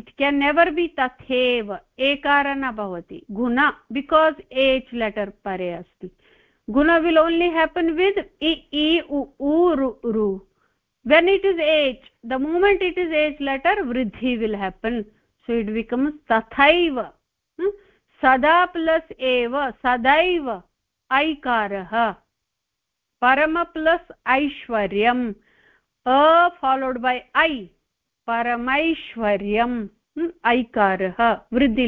प्लस् एव तथैव इट् केन् नेवर् बि तथैव एकार न भवति गुण बिकास् एच् लेटर् परे अस्ति गुण विल् ओन्लि हेपन् वित् इ उ रु when it is h the moment it is h letter vriddhi will happen so it becomes tathaiva hmm? sada plus eva sadaiva aikarah param plus aishwaryam a followed by i परमैश्वर्यम् hmm, ऐकारः, वृद्धि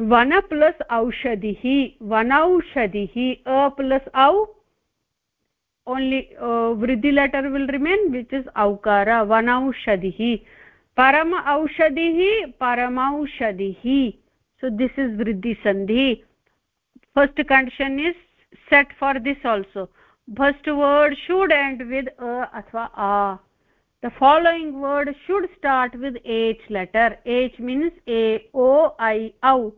वन plus औषधिः, वनौषधिः, अ plus औ only वृद्धि letter will remain which is औकार, वनौषधिः. परम औषधिः, परमौषधिः. So this is वृद्धिसन्धि first condition is set for this also first word should end with अ अथवा आ. The following word should start with h letter. H means a o i au.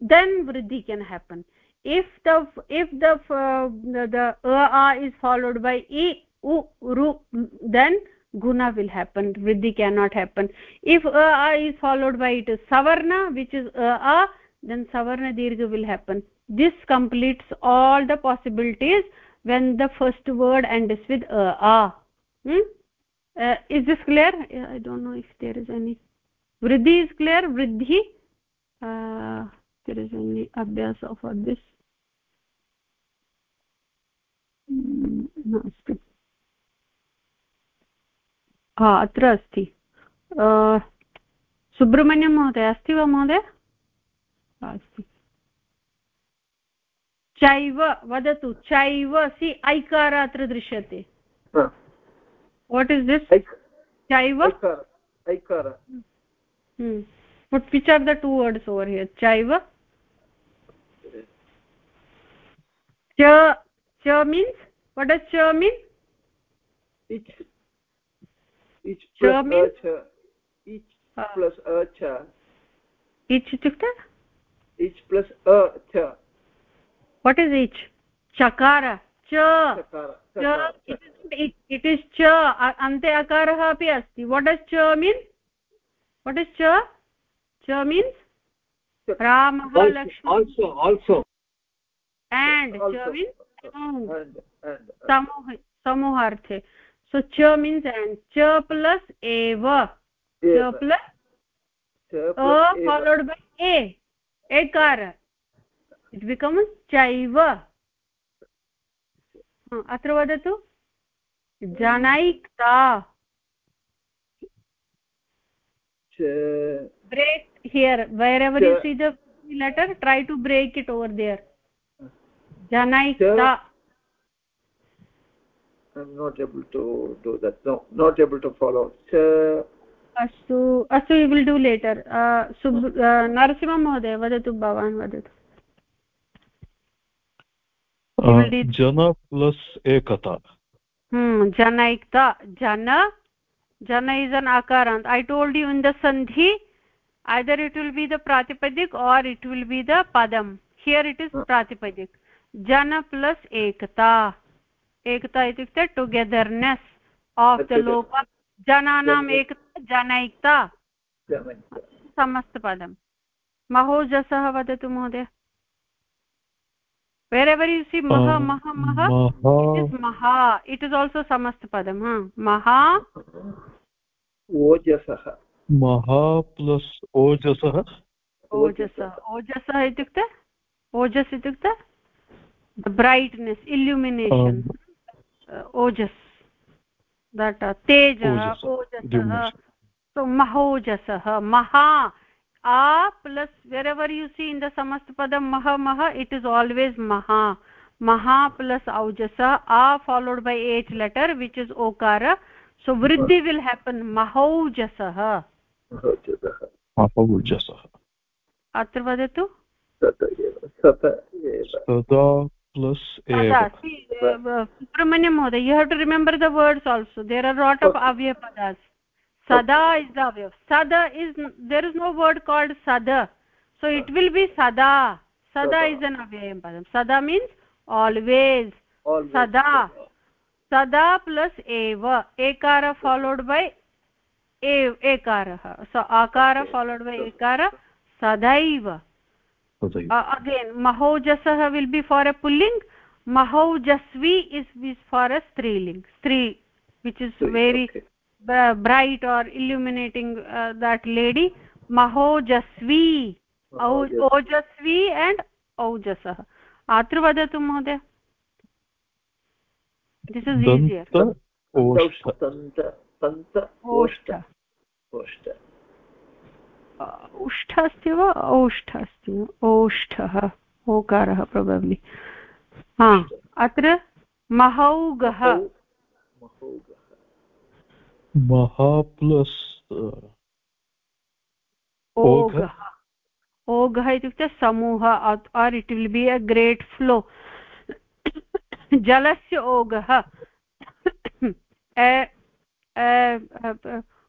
Then vriddhi can happen. If the if the uh, the, a, a is followed by e u ru then guna will happen. Vriddhi cannot happen. If a, a is followed by it is savarna which is a, a then savarna dirgha will happen. This completes all the possibilities when the first word ends with a a. Hmm? Uh, is this clear i don't know if there is any vriddhi is clear vriddhi uh, there is any abhyasa for this नास्ति हा अत्र अस्ति सुब्रह्मण्यं महोदय अस्ति वा महोदय अस्ति चैव वदतु चैव सि ऐकार अत्र दृश्यते वाट् इस् दिस् चैव ऐकार which are the two words over here चैव च च मीन्स् वट् डस् च मीन् इच् इत्युक्ते इच् प्लस् अ च what is ich chakara cha cha it, it Is cha cha means ramah lakshman also also and cha means samuh samuharthe so cha means and cha plus eva cha plus च a plus eva. followed by a ekara it becomes chaiva अत्र वदतु जनायिक्ता break here wherever you see the letter try to break it over there janaikta i'm not able to do that no not able to follow ch अस्तु अस्तु you will do letter सुब् नरसिंह महोदय वदतु भवान् वदतु जन प्लस् एकता जनैक्ता जन jana is an akarant i told you in the sandhi either it will be the pratipadik or it will be the padam here it is pratipadik jana plus ekta ekta itukte togetherness of the loka जनानाम् एकता जनैक्ता समस्तपदं महोजसः वदतु महोदय wherever you see maha um, maha maha it is maha it is also samast padam ha maha ओजसः महा plus ओजसः ओजसः ओजसः इत्युक्ते ओजस् इत्युक्ते brightness इल्युमिनेशन् ओजस् that तेजः ओजसः so mahojasah maha a plus wherever you see in the samast padam maha maha it is always maha maha plus aujasa a followed by h letter which is okara so vriddhi will happen mahaujasah mahojasah अत्र वदतु सुब्रह्मण्यं महोदय you have to remember the words also there are lot of अव्यपदास् sada is the avyav sada is there is no word called sada. So it will be sada. Sada is an avyayam padam sada means always, always. sada. Sada. Plus eva. Ekara followed by ev ekarah so akara followed by ekara. Sadaiva uh, again mahojasah will be for a pulling. Mahojasvi is, is for a striling stri which is very okay. Bright or illuminating uh, that lady mahojasvi ojasvi and ojasah अत्र वदतु महोदय this is easier उष्ठ अस्ति वा औष्ठ अस्ति औष्ठः ओकारः प्रबब्लि हा अत्र महौगः महा plus ओघः ओघः इत्युक्ते समूह or it will be a great flow जलस्य ओघः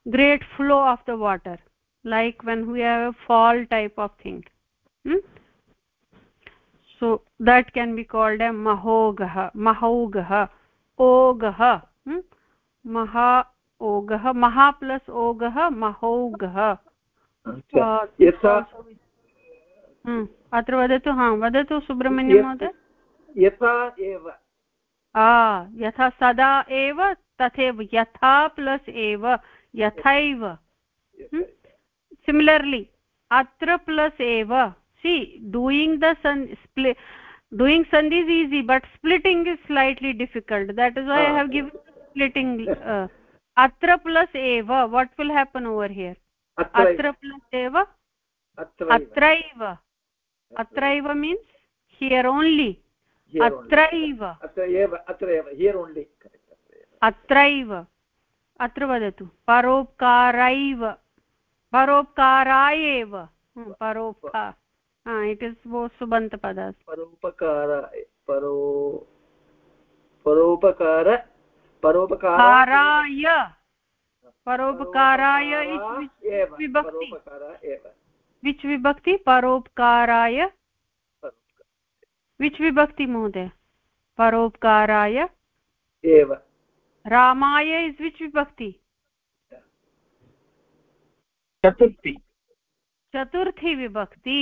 great flow of the water like when we have a fall type of thing hmm? so that can be called a mahogah mahogah ogah hmm? maha ओगः महा plus ओगः महौगः। हम्म, अत्र वदतु हा वदतु सुब्रह्मण्यं महोदय। यथा एव। यथा सदा एव तथैव यथा प्लस् एव यथैव। सिमिलर्लि अत्र प्लस् एव। सि डूयिङ्ग् द सन् स्प्लि doing sandhi is easy but splitting is slightly difficult. That is why i have given splitting uh, अत्र प्लस् एव what will happen over here अत्र प्लस् एव अत्रैव अत्रैव मीन्स् हियर् ओन्लि अत्रैव अत्रैव अत्र वदतु परोपकारैव परोपकाराय एव परोपकार इट् इस् वो सुबन्तपद परोपकार परो परोपकार परोपकाराय। परोपकाराय विभक्ति। विच् विभक्ति परोपकाराय। विच् विभक्ति महोदय। परोपकाराय। एव। रामाय इस् विच् विभक्ति। चतुर्थी। चतुर्थी विभक्ति।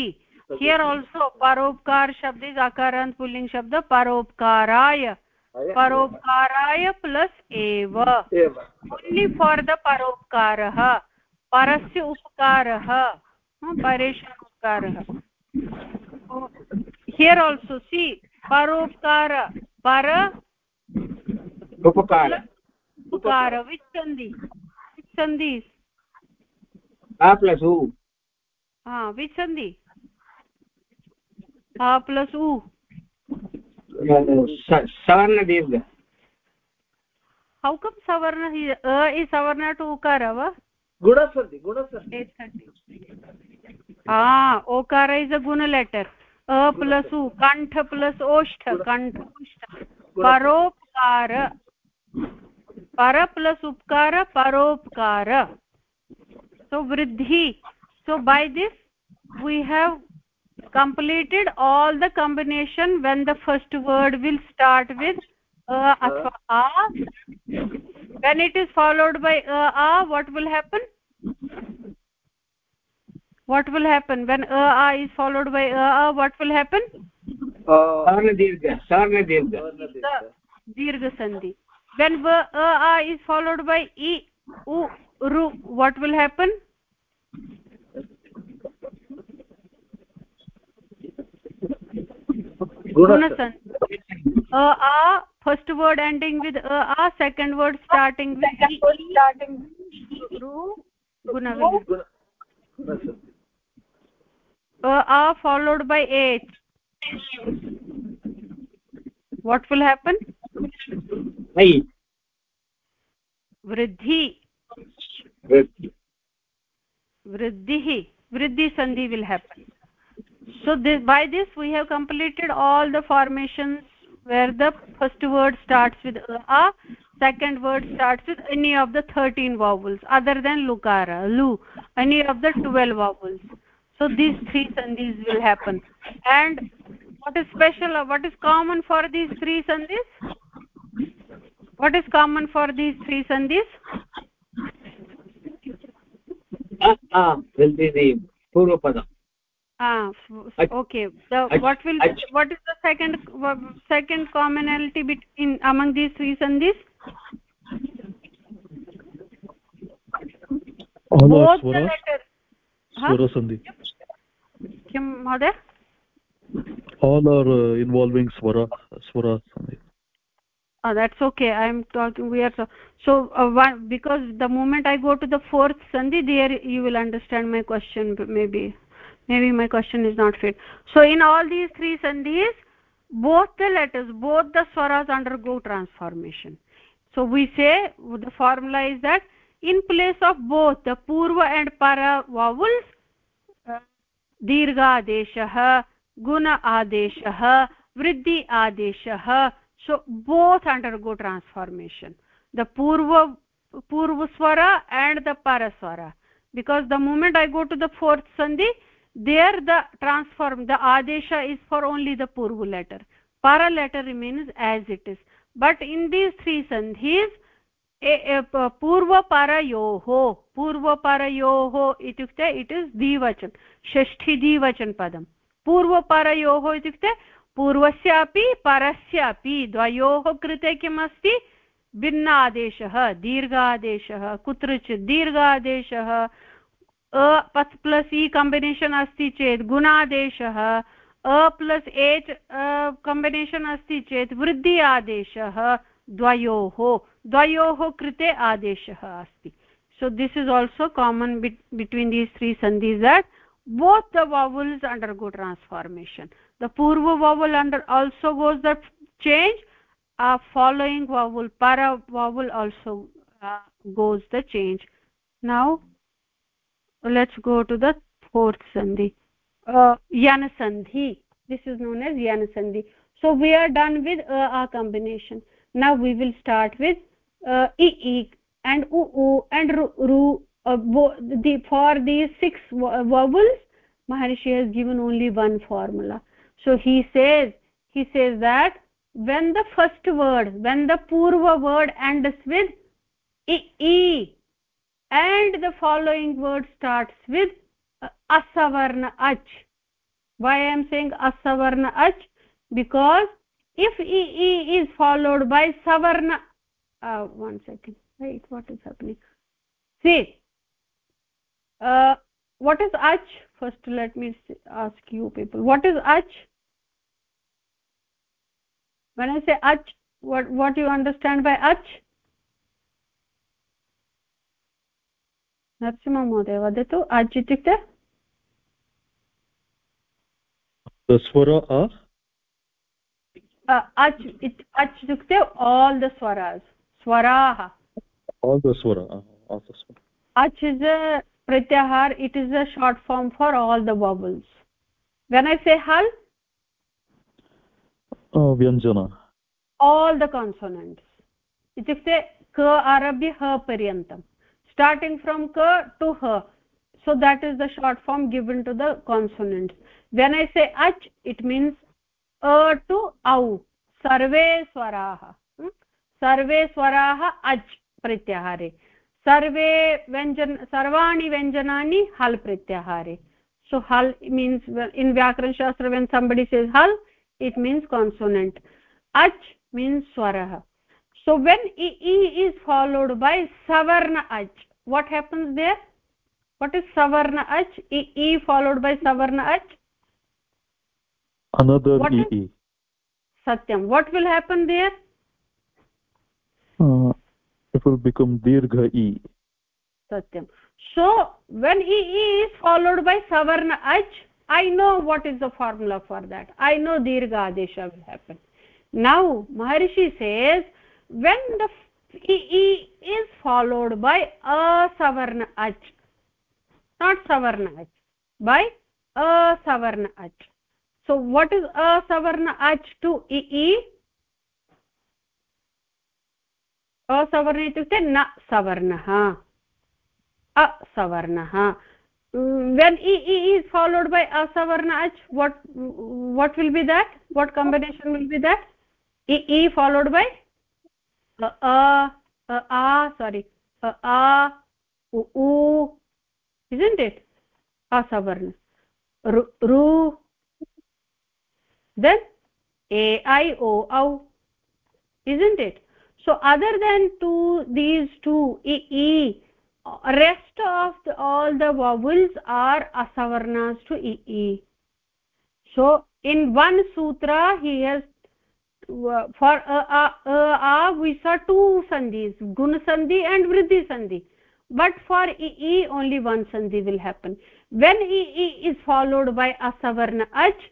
हियर् आल्सो परोपकार शब्द इस् अकारान्त् पुल्लिङ्ग् शब्द परोपकाराय। परोपकाराय प्लस एव। ओन्लि फॉर द परोपकारः। परस्य उपकारः। परेषाम् उपकारः। हियर् आल्सो सि परोपकार पर उपकार। उपकार विच्छन्ति विच्छन्ति प्लस् उ। विच्छन्ति प्लस् उ। Savarna dirgha how come savarna a is savarna to ukara va गुणसन्धि गुणसन्धि ah okara is a guna letter a plus u kantha plus oshtha kantha oshtha paropkar para plus upkara paropkar so vriddhi so by this we have completed all the combination when the first word will start with a athva a when it is followed by a a what will happen? What will happen? When a a is followed by a a what will happen? Sarna dirgha sarna dirgha. Dirgha. Sandhi. When a a is followed by e u ru what will happen आ first word ending with अ second word starting अ followed by एच् what will happen वृद्धि। वृद्धि। वृद्धि संधि will happen so this, by this we have completed all the formations where the first word starts with a second word starts with any of the 13 vowels other than lukara lu any of the 12 vowels. So these three sandhis will happen. And what is special what is common for these three sandhis? What is common for these three sandhis? Ah will be the purva padam ah okay. So what will what is the second second commonality between among these three sandhis swara sandhi. Kim mother? All are uh, involving swara swara sandhi. Oh that's okay. I am talking we are so, so uh, one, because the moment i go to the fourth sandhi there you will understand my question maybe maybe my question is not fit. So in all these three sandhis both the letters both the swaras undergo transformation. So we say the formula is that in place of both the purva and para vowels uh, dirgha adeshah guna adeshah vriddhi adeshah so both undergo transformation. The purva purva swara and the para swara. Because the moment i go to the fourth sandhi there the transform the adesha is for only the purva letter para letter remains as it is but in these three sandhis पूर्वपरयोः पूर्वपरयोः इत्युक्ते it is द्विवचन षष्ठिद्विवचनपदं पूर्वपरयोः इत्युक्ते पूर्वस्यापि परस्यापि द्वयोः कृते किम् अस्ति भिन्नादेशः दीर्घादेशः कुत्रचित् दीर्घादेशः अ पथ प्लस इ कम्बिनेशन् अस्ति चेत् गुणादेशः, अ प्लस् एच् कम्बिनेशन् अस्ति चेत् वृद्धि आदेशः, द्वयोः द्वयोः कृते आदेशः अस्ति। So this is also common between these three सन्धि that both the vowel is undergo transformation the पूर्व vowel under also goes the change following vowel पर vowel also goes the change now let's go to the fourth sandhi. Uh, yana sandhi this is known as yana sandhi so we are done with a, a combination. Now we will start with uh, e, e and u, u and ru, ru uh, the, for these six vowels maharishi has given only one formula. So he says he says that when the first word when the purva word ends with e, e and the following word starts with uh, asavarna ach. Why i am saying asavarna ach? Because if e, e is followed by savarna uh, one second. Wait what is happening? See uh, what is ach? First let me ask you people. What is ach? When i say ach what what you understand by ach Narasimha महोदय वदतु अज् इत्युक्ते? स्वर अच् अच् इत्युक्ते all the Swaraj स्वराः अच् is a प्रत्याहार it is a short form for all the vowels when I say हल् व्यञ्जन आल् द कान्सोनेण्ट्स् इत्युक्ते क आरभ्य ह पर्यन्तम् starting from ka to ha so that is the short form given to the consonants when i say ach it means a to au sarve swaraha सर्वे स्वराः अच् प्रत्याहारे सर्वे व्यञ्जन सर्वाणि व्यञ्जनानि हल् प्रत्याहारे so hal means in vyakaran shastra when somebody says hal it means consonant ach means swarah so when e, e is followed by savarna ach what happens there? What is savarna ach e, e followed by savarna ach another what e, is, e. satyam what will happen there? Uh, it will become dirgha e. Satyam. So when e e is followed by savarna ach i know what is the formula for that. I know dirgha adesha will happen. Now maharishi says when the e is followed by a savarna ach not savarna ach by a savarna ach so what is a savarna ach to e असवर्ण इत्युक्ते न सवर्णः असवर्णः when e, e is followed by asavarna ach what what will be that what combination will be that e, e followed by a a a, sorry. A a u, u isn't it? Asavarna ru, ru. Then a i o au. Isn't it? So other than two these two e, e rest of the, all the vowels are asavarnas to e, e. So in one sutra he has for a, a, a, a we saw two sandhis gun sandhi and vriddhi sandhi but for e, e only one sandhi will happen when e, e is followed by asavarna ach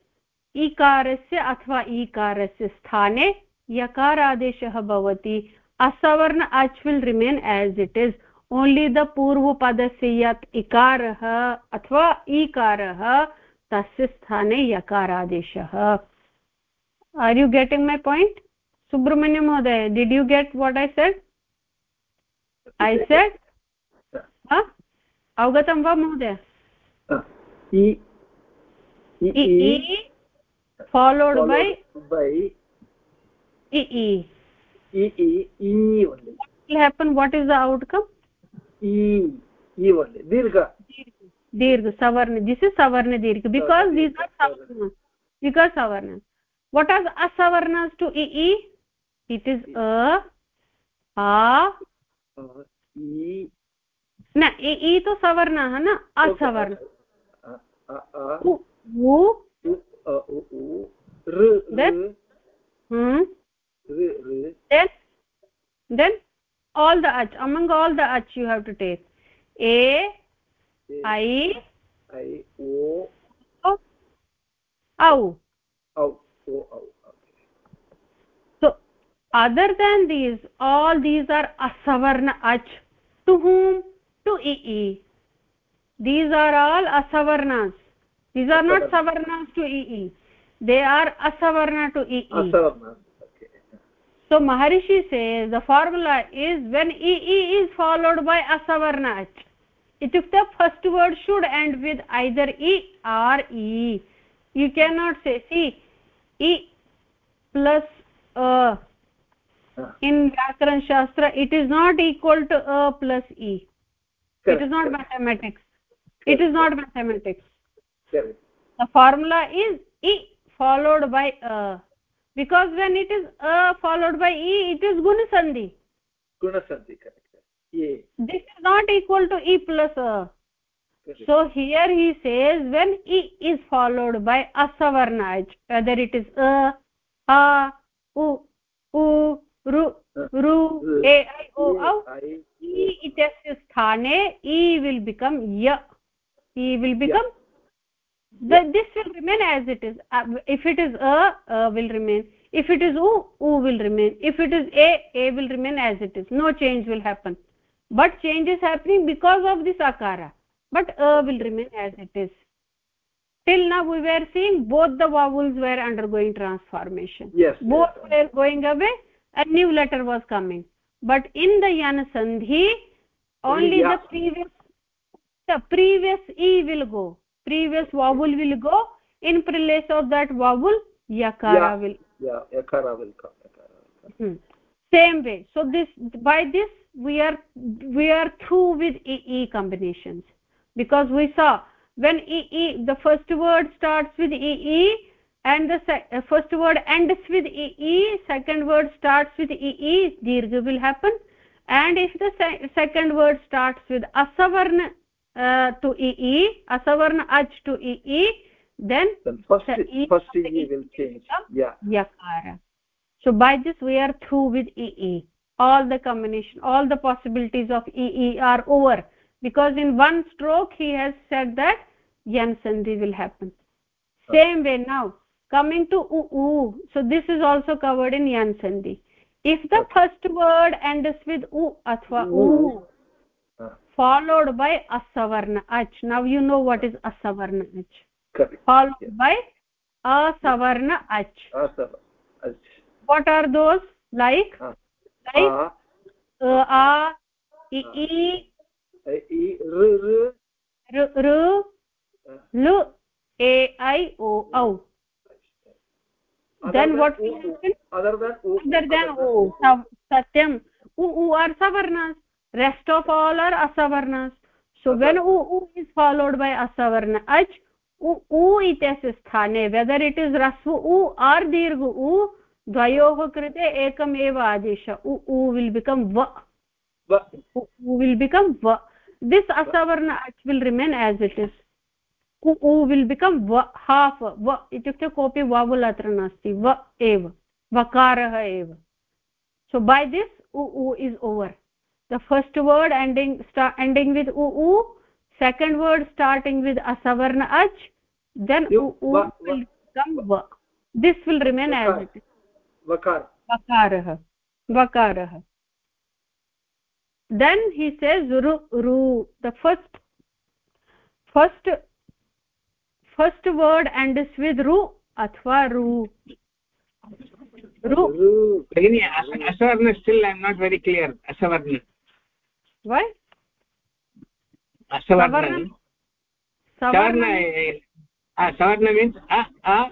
ikarasya athva ikarasya sthane यकारादेशः भवति असवर्ण अच् will remain as it is only the पूर्वपदस्य यत् इकारः अथवा ईकारः तस्य स्थाने यकारादेशः are you getting my point Subrahmanya महोदय did you get what I said I said अवगतं वा महोदय followed by by e e e e e only what will happen what is the outcome e e only dirgha dirgha savarna this is savarna dirgha because these are savarna because savarna what are asavarnas to e e it is a a e न e e तो सवर्णः न असवर्ण u u u r then hmm then then all the ach among all the ach you have to take a i i o au au o oh, au so other than these all these are asavarna ach. To whom? To ee e. These are all asavarnas. These are not savarnas to ee e. They are asavarna to ee e. Asavarna so maharishi says the formula is when ee e is followed by asavarna ach. Itukta first word should end with either e or e. You cannot say see e plus a in vyakaran shastra it is not equal to a plus e. It is not mathematics. It is not mathematics. The formula is e followed by a because when it is a followed by e it is guna sandhi guna sandhi correct this is not equal to e plus a so here he says when e is followed by asavarna whether it is a a u u ru ru a i o au e itasya sthane e will become ya e will become the, this will remain as it is. Uh, if it is a uh, will remain. If it is u u will remain. If it is a a will remain as it is. No change will happen. But change is happening because of this akara but a will remain as it is till now we were seeing both the vowels were undergoing transformation yes both yes. were going away a new letter was coming but in the yana sandhi only Yeah. the previous the previous e will go previous vowel will go in place of that vowel yakara Yeah. will yeah yakara will come yakara will come. hmm. same way so this by this we are we are through with e e combinations because we saw when e e the first word starts with ee e and the uh, first word ends with ee e second word starts with ee e dirgha will happen. And if the se- second word starts with asavarna uh, to ee asavarna ach to ee e then then first the E first of e E will change. yeah. Yakara. So by this we are through with ee all the combination all the possibilities of ee are over because in one stroke he has said that yan sandhi will happen. Same way now coming to u u so this is also covered in yan sandhi. If the Okay. first word ends with u athwa u Ah, followed by asavarna ach now you know what is asavarna ach correct. Followed Yeah. by asavarna ach asava ach what are those? Like? Ah. like a uh, a i i e r r r r लु ए ऐ ओ औ। उ are सवर्णस् rest of all are असवर्णस् so when उ ऊ is followed असवर्ण अच् उ स्थाने वेदर् इट् इस् रस्व उ आर् दीर्घ उ द्वयोः कृते एकमेव आदेश उ will become will become this asavarna ach will remain as it is. U u will become va half va itukte kopi vavul atra nasti va ev vakarah ev so by this u u is over. The first word ending start ending with u u second word starting with asavarna ach then u u will become va this will remain as it is. vakar vakarah vakarah then he says ru ru the first first first word ends with ru athva ru. Ru. As- asavarna still i'm not very clear. Asavarna. Why? Asavarna Savarna- eh, ah savarna means a a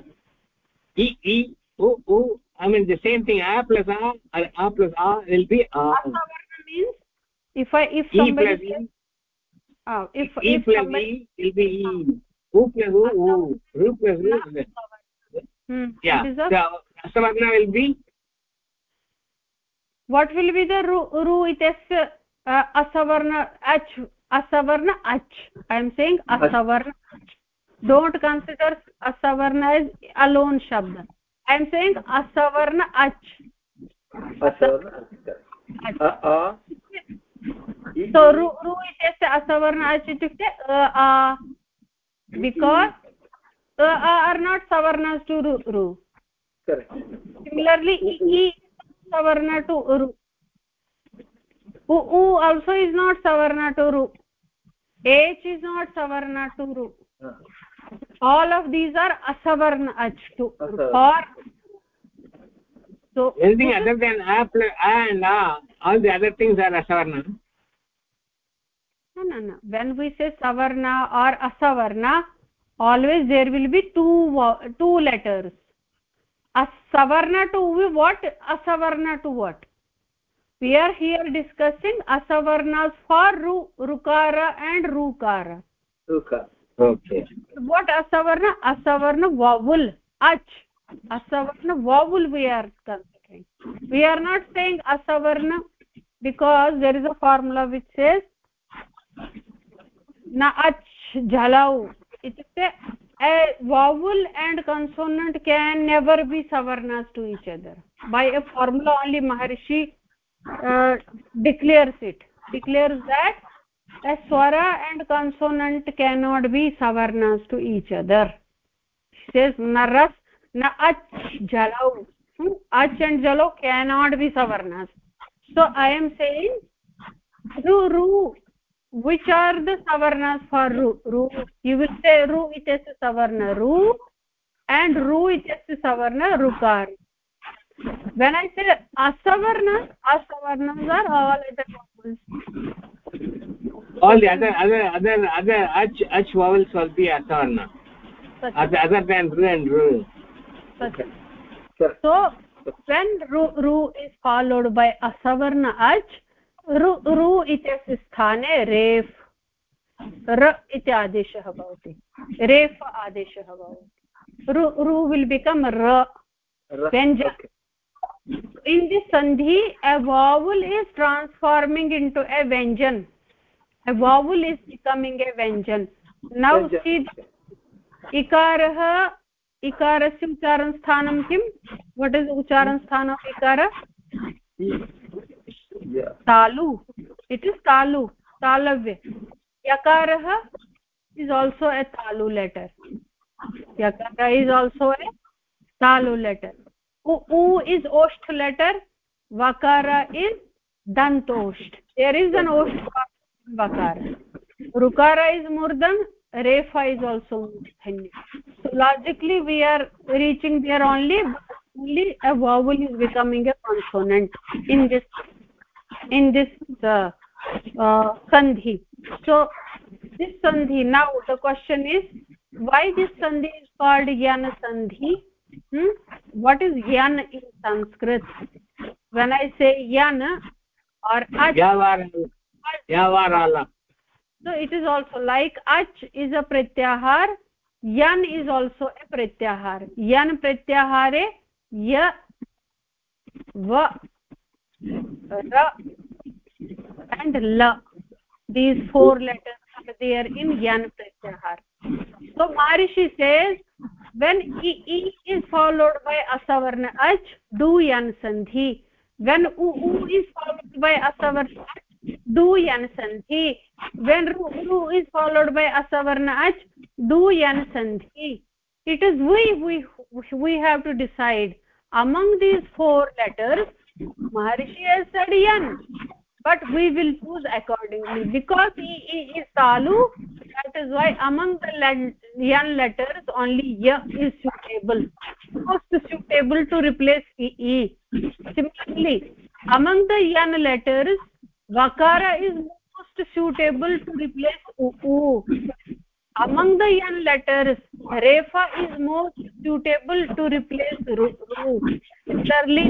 e e u u. I mean the same thing. A plus a a plus a will be a asavarna means if i if somebody says, ah, if e if somebody will be e u plus u u. Ru plus u hmm, yeah it is a, the asavarna will be what will be the ru ru itasya uh, asavarna ach asavarna ach i am saying asavarna don't consider asavarna as alone shabd i am saying asavarna ach asava ach e ach itukte a a because a a are not savarnas to ru ru correct similarly e e savarna to ru u u also is not savarna to ru h is not savarna to ru Ah, all of these are asavarna ach to Asavarna. So anything other than a a ah, and a all the other things are asavarna no no no. When we say savarna or asavarna always there will be two two letters. Asavarna to what? Asavarna to what? We are here discussing asavarnas for ru rukara and rukara. Ruka. Okay. What asavarna asavarna vowel. Ach asavarna vowel we are considering we are not saying asavarna because there is a formula which says na ach jalau itukte a vowel and consonant can never be savarnas to each other by a formula only maharishi uh, declares it declares that a swara and consonant cannot be savarnas to each other says naras na ach jalau hmm? ach and jalo cannot be savarnas so i am saying ru ru which are the savarnas for ru ru you will say ru itasya savarna ru and ru itasya savarna rukar when i say asavarna asavarnas are all other vowels all the other other other other ach ach vowels will be asavarna other, other than ru and ru so when ru ru is followed by asavarna ach ru ru इत्यस्य स्थाने रेफ् र इति आदेशः भवति रेफ् आदेशः भवति ru ru will become ra व्यञ्जन in this sandhi a vowel is transforming into a vyanjan a vowel is becoming a vyanjan now see इकारः इकारस्य उच्चारणस्थानं किं वट् इस् उच्चारणस्थानम् इकार? तालु। इट् इस् तालु, तालव्य। यकारः इस् आल्सो ए तालु लेटर् यकार is also a तालु letter उ is ओष्ठ letter वकार इज़ दन्तोष्ठ देर् इस् दन् वकार। रुकार इस् मूर्दन् refa is also murdhanya so logically we are reaching there only only a vowel is becoming a consonant in this in this uh, uh, sandhi. So this sandhi now the question is why this sandhi is called yan sandhi? Hmm? what is yan in sanskrit? When i say yana or ach yavarala so it is also like ach is a pratyahar yan is also a pratyahar yan pratyahare ya va ra and la these four letters are there in yan pratyahar so maharishi says when e, e is followed by asavarna ach do yan sandhi when u, u is followed by asavarna ach do yan sandhi. When ru, ru is followed by asavarna ach do yan sandhi. It is we we we have to decide. Among these four letters maharishi has said yan. But we will choose accordingly. Because he, is talu that is why among the yan letters only ya is suitable. Most suitable to replace e. Similarly among the yan letters vakara is most suitable to replace u among the yan letters refa is most suitable to replace ru similarly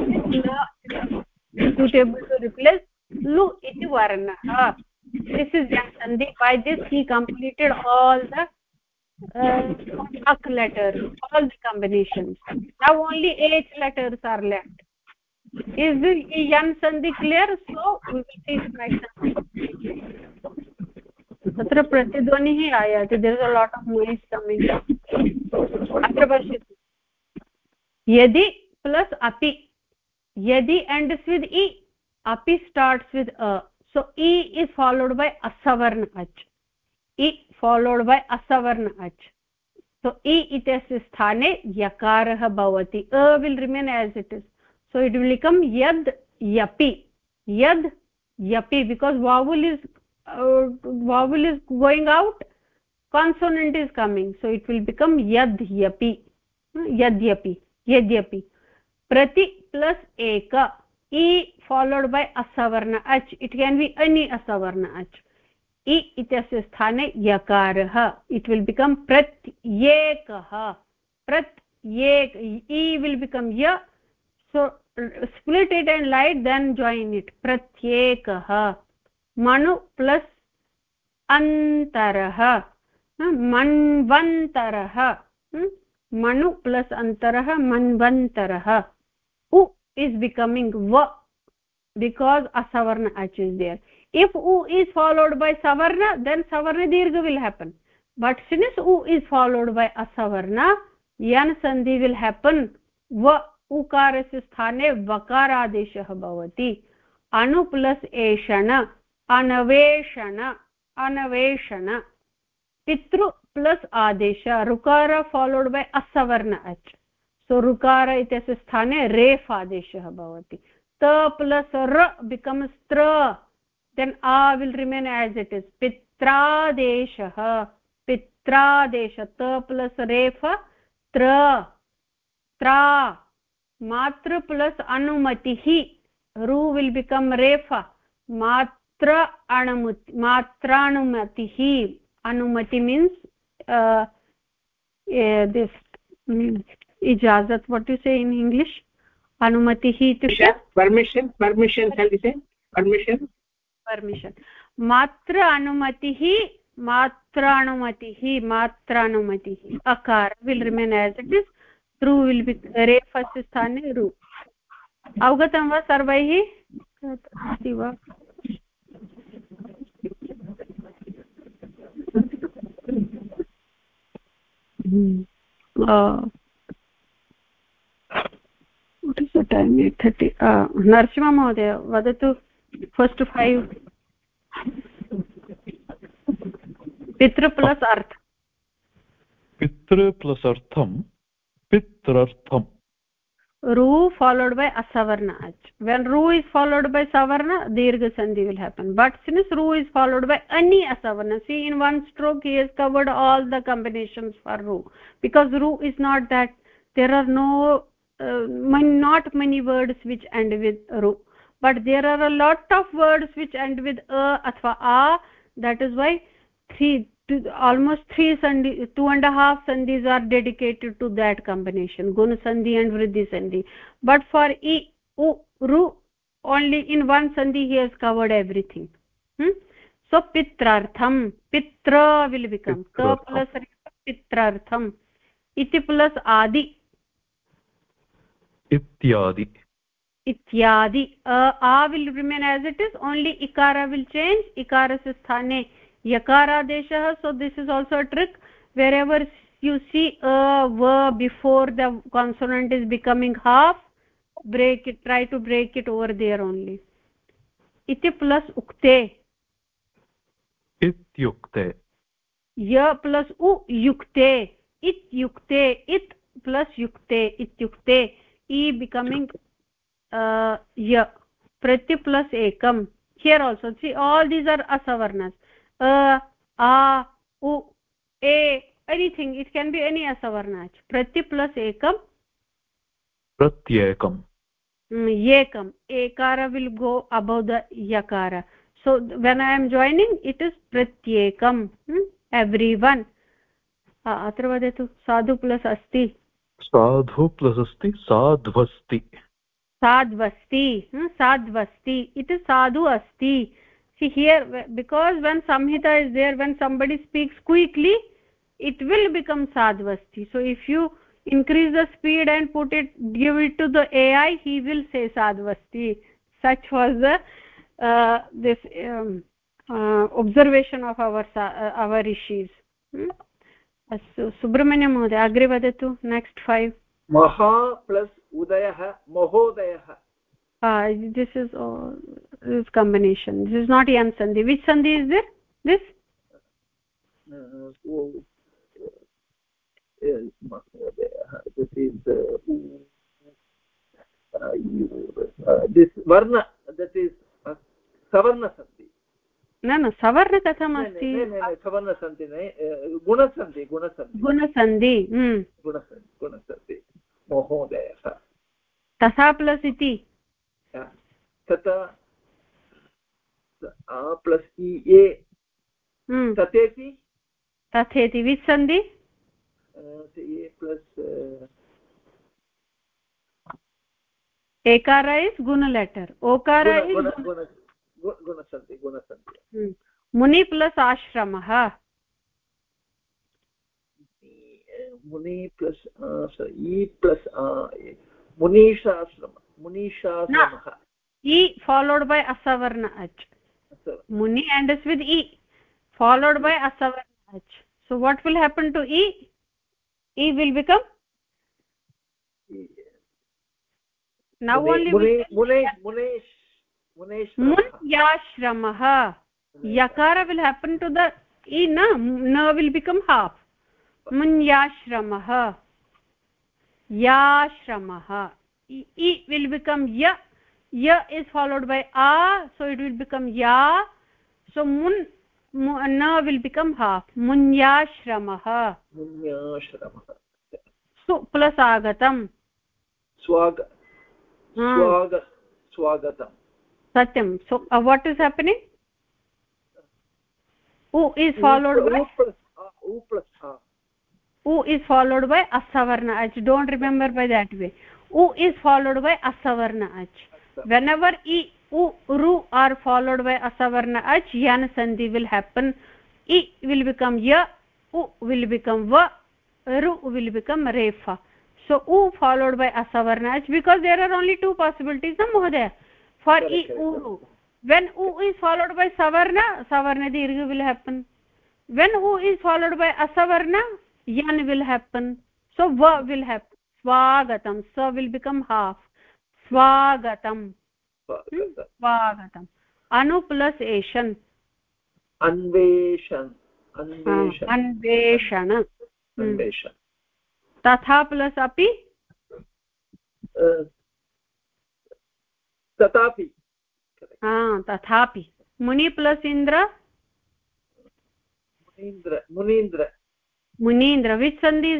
suitable to replace lu iti varnah this is yan sandhi by this he completed all the uh, letters all the combinations. Now only h letters are left is the yan sandhi clear so we will see next तत्र प्रतिध्वनिः आयाति there is a lot of noise coming अत्र पश्यतु यदि plus अपि यदि ends with इ अपि स्टार्ट्स् वित् अ so e is followed by asavarna ach e followed by asavarna ach so e itasya sthane yakarah bhavati a will remain as it is so it will become yad yapi yad yapi because vowel is uh, vowel is going out consonant is coming so it will become yad yapi yadyapi yadyapi prati plus eka e followed by asavarna ach it can be any asavarna ach e itasya sthane yakarah it will become pratyekah pratyek e will become ya so split it and light then join it pratyekah manu plus antarah manvantarah manu plus antarah manvantarah u is becoming va because asavarna ach is there if u is followed by savarna then savarna dirgha will happen but since u is followed by asavarna yan sandhi will happen va उकारस्य स्थाने वकारादेशः भवति। अणु plus एषण, अनवेषण अनवेषण। पितृ plus आदेश, ऋकार followed बै असवर्ण अच् सो ऋकार इत्यस्य स्थाने रेफ् आदेशः भवति। त प्लस् र बिकम्स् त्र। Then uh will remain as it is पित्रादेशः। पित्रादेश, त प्लस् रेफ, त्र। त्रा। मातृ प्लस् अनुमतिः रू विल् बिकम् रेफ मात्र अणुमति मात्रानुमतिः अनुमति means this इजाजत् what you say in English अनुमतिः इत्युक्ते पर्मिशन् पर्मिशन् पर्मिशन् पर्मिशन् मात्र अनुमतिः मात्रानुमतिः मात्रानुमतिः अकार will remain as it is रू विल् बि रेफस्य स्थाने रु अवगतं वा सर्वैः? अस्ति वा? नरसिंहमहोदय वदतु फस्ट् फैव् पितृ प्लस् अर्थ। पितृ प्लस् अर्थं pitrartham ru followed by asavarna. Ach when ru is followed by savarna dirgha sandhi will happen. But since ru is followed by any asavarna see in one stroke he has covered all the combinations for ru because ru is not that there are no uh, not many words which end with ru but there are a lot of words which end with a athva a. That is why three almost three sandhi two and a half sandhis are dedicated to that combination guna sandhi and vriddhi sandhi but for e u ru only in one sandhi he has covered everything hmm? so pitrartham pitra will become ka plus pitrartham iti plus adi ityadi ityadi uh, a will remain as it is only ikara will change ikara se sthane yakaradeshah so this is also a trick wherever you see a verb before the consonant is becoming half break it try to break it over there only iti plus ukte ityukte ya plus u yukte it yukte it plus yukte ityukte e becoming uh, ya prati plus ekam here also see all these are asavarnas a a u a anything it can be any asavarna prati plus ekam pratyekam ekam ekara will go above the yakara so when i am joining it is pratyekam hmm? everyone अत्र वदतु साधु plus अस्ति साधु plus अस्ति साध्वस्ति साध्वस्ति साध्वस्ति इति साधु अस्ति see here because when samhita is there when somebody speaks quickly it will become sadvasti so if you increase the speed and put it give it to the ai he will say sadvasti such was the uh, this um, uh, observation of our uh, our rishis अस्तु सुब्रह्मण्यं महोदय अग्रे वदतु next five महा plus उदयः महोदयः uh, this is uh, this combination this is not yan sandhi which sandhi is there this uh, oh, this is uh, uh, this varna that is uh, savarna sandhi न न सवर्ण कथम् अस्ति सवर्णसन्धि गुणसन्धि गुणसन्धि गुणसन्धि गुणसन्धि गुणसन्धि महोदयः तथा प्लस् इति तथा प्लस् इ ए तथेति? तथेति। विस् सन्धि? प्लस् एकार इस् गुण लेटर्। ओकार गुणसन्ति गुणसन्ति मुनि प्लस् आश्रमः? मुनि प्लस् इ प्लस् मुनीषाश्रमः munishasamah e followed by asavarna ach muni ends with e followed by asavarna ach so what will happen to e e will become now only we Mune- can- Munesh, Munesh, Muneshwarah. mun yashramah yakara will happen to the e na na will become ya is followed by a so it will become ya so mun na will become half munyashramah Munyashramah. su plus agatam Swag, Hmm. swag, swagatam. satyam so uh, what is happening u is followed by U plus A. u is followed by asavarna h don't remember by that way u is followed by asavarna h whenever e u ru are followed by asavarna h yan sandhi will happen. E will become ya u will become va ru will become refa. So u followed by asavarna h because there are only two possibilities na mohdaya for e correct. u ru. when u is followed by savarna savarna dirgha will happen. When u is followed by asavarna yan will happen. So va will happen. Swagatam sa will become half स्वागतम्। स्वागतम्। एषन्। अन्वेषण। तथा plus अपि? तथापि। तथापि। मुनि plus Indra? मुनीन्द्र मुनीन्द्र। विच् सन्धि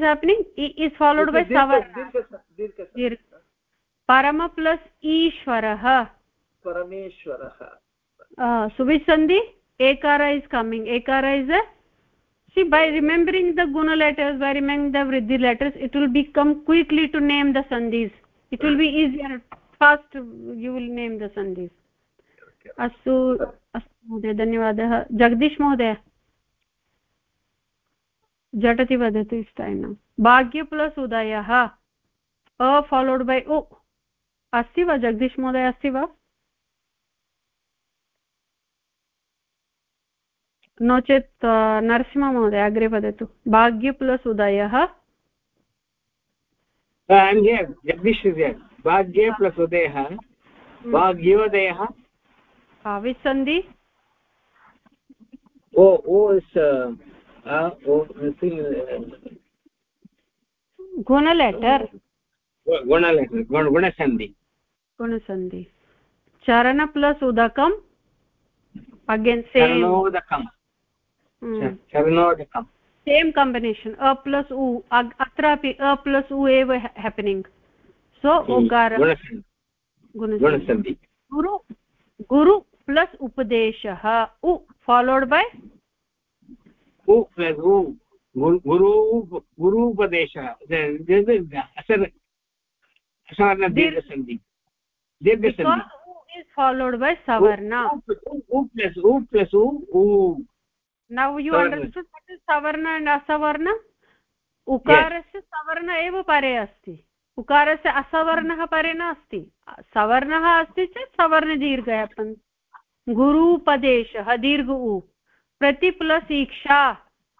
इस् फालोड् बै सवर् परम प्लस ईश्वरः। परमेश्वरः। सुविच् सन्धि एकार is coming एकार is so by remembering the गुण लेटर्स बै रिमेम्बरिङ्ग् द वृद्धि it will become quickly to name the सन्धिस् it will be easier fast you will name the सन्धिस् अस्तु अस्तु महोदय धन्यवादः। जगदीश महोदय झटति वदतु इस् भाग्य प्लस उदयः। अ फालोड् बै उ। अस्ति वा जगदीश महोदय अस्ति वा? नो चेत् नरसिंहमहोदय अग्रे वदतु। भाग्य प्लस् उदयः? जगदीश भाग्य प्लस् उदयः। हम्म। भाग्योदयः। गुणलेटर्। गुणलेटर् गुणसन्धि। गुणसन्धि। चरण plus उदकम् again same. Charanodakam. Same combination अ प्लस् उ अत्रापि अ प्लस् उ एव हेपनिङ्ग् सो Gunasandhi. गुरु गुरु प्लस् उपदेशः। उ followed by U plus U. U is followed by savarna U, plus U plus U, U. now you Savarna. understood what is savarna and asavarna उकारस्य सवर्ण एव परे अस्ति उकारस्य असवर्णः परे नास्ति सवर्णः अस्ति चेत् सवर्णदीर्घः गुरूपदेशः दीर्घ उ प्रति plus ईक्षा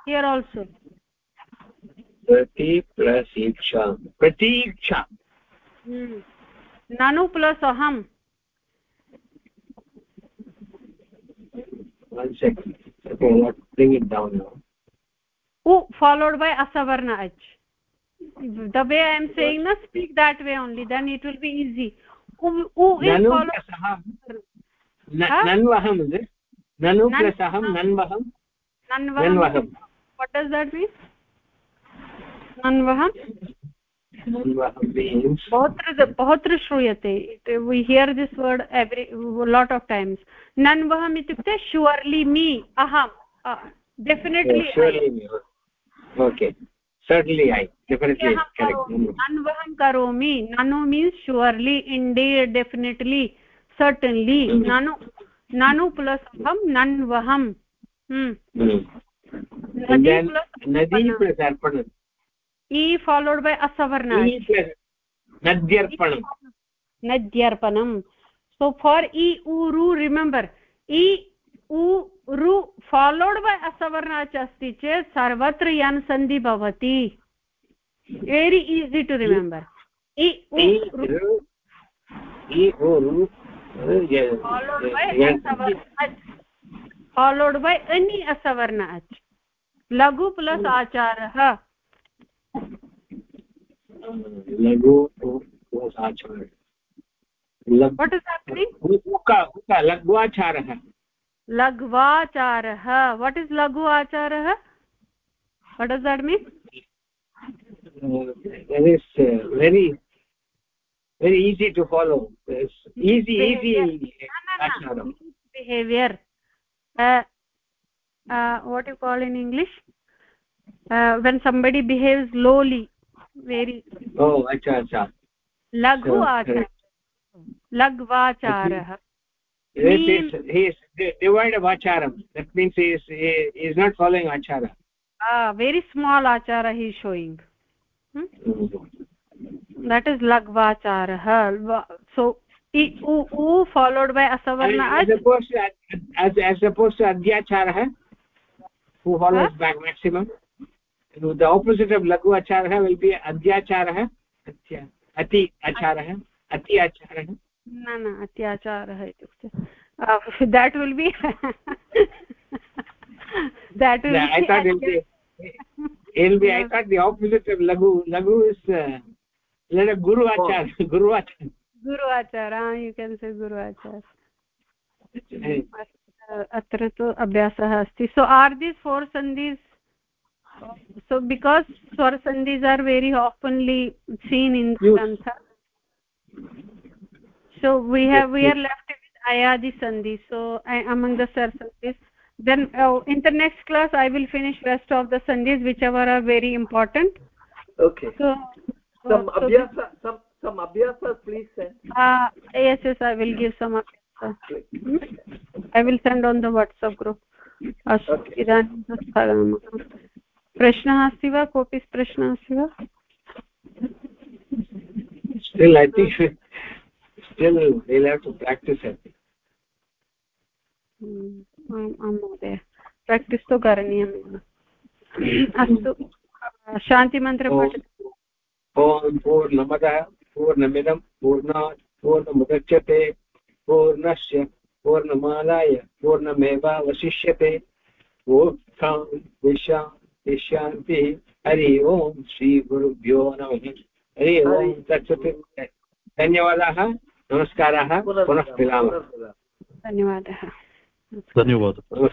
here also Prati plus Iksha. Pratiksha. ननु प्लस् अहम् u followed by asavarna h the way i am saying na speak that way only then it will be easy u, u is Nanu followed. Nanvaham is it? Nanu Nan- plus Aham, Nanvaham. nanvaham what does that mean nanvaham बहुत्र बहुत्र श्रूयते। We hear this word every lot of times नन्वहम् इत्युक्ते surely me अहं definitely नन्वहं करोमि ननु means surely indeed definitely certainly ननु ननु प्लस् अहं नन्वहं नदी e followed by asavarna. E Nadyarpanam. nadyarpanam. So for e uru remember. E उ रु फालोड् बै असवर्ण च अस्ति चेत् सर्वत्र यन् सन्धि भवति. Very easy to remember followed by any असवर्ण अच् लघु प्लस् आचारः लघु लघ्वाचारः लघ्वाचारः वट् इस् लघु आचारः what is that mean very very easy to follow easy easy आचारं behaviour what uh, when somebody behaves lowly very oh acha acha laghu acharah lagvacharah he is devoid of acharam that means he is he is not following achara ah very small achara he is showing hmm? that is lagvacharah so i u, u followed by asavarna as opposed to as as opposed to adyacharah who follows huh? back maximum the opposite of laghu acharah will be adyacharah ati acharah ati acharah न न अत्याचारः इत्युक्ते that will be that will be i thought the opposite of lagu lagu is uh, let a guru achar oh. guru achar guru achar ah you can say guru achar अत्र तु अभ्यासः अस्ति so are these four sandhis so because swar sandhis are very oftenly seen in grantha so we have we are left with ayadi sandhi so I, among the sar sandhis then uh, in the next class i will finish rest of the sandhis whichever are very important okay so some so abhyasa some some abhyasas please send uh yes yes i will give some abhyasa i will send on the whatsapp group अस्तु इदानीं स्थगयामः प्रश्नः अस्ति वा? कोऽपि प्रश्नः अस्ति वा? Still i think still they'll have to practice it. महोदय। प्राक्टिस् तु करणीयमेव अस्तु शान्तिमन्त्रं ॐ पूर्णमदः पूर्णमिदं पूर्णात् पूर्णमुदच्यते पूर्णस्य पूर्णमादाय पूर्णमेवावशिष्यते। शान्तिः हरि ओम् श्रीगुरुभ्यो नमः। हरि ओम् तत्सत् धन्यवादाः। नमस्काराः। पुनः मिलामः। धन्यवादः। धन्यवादः।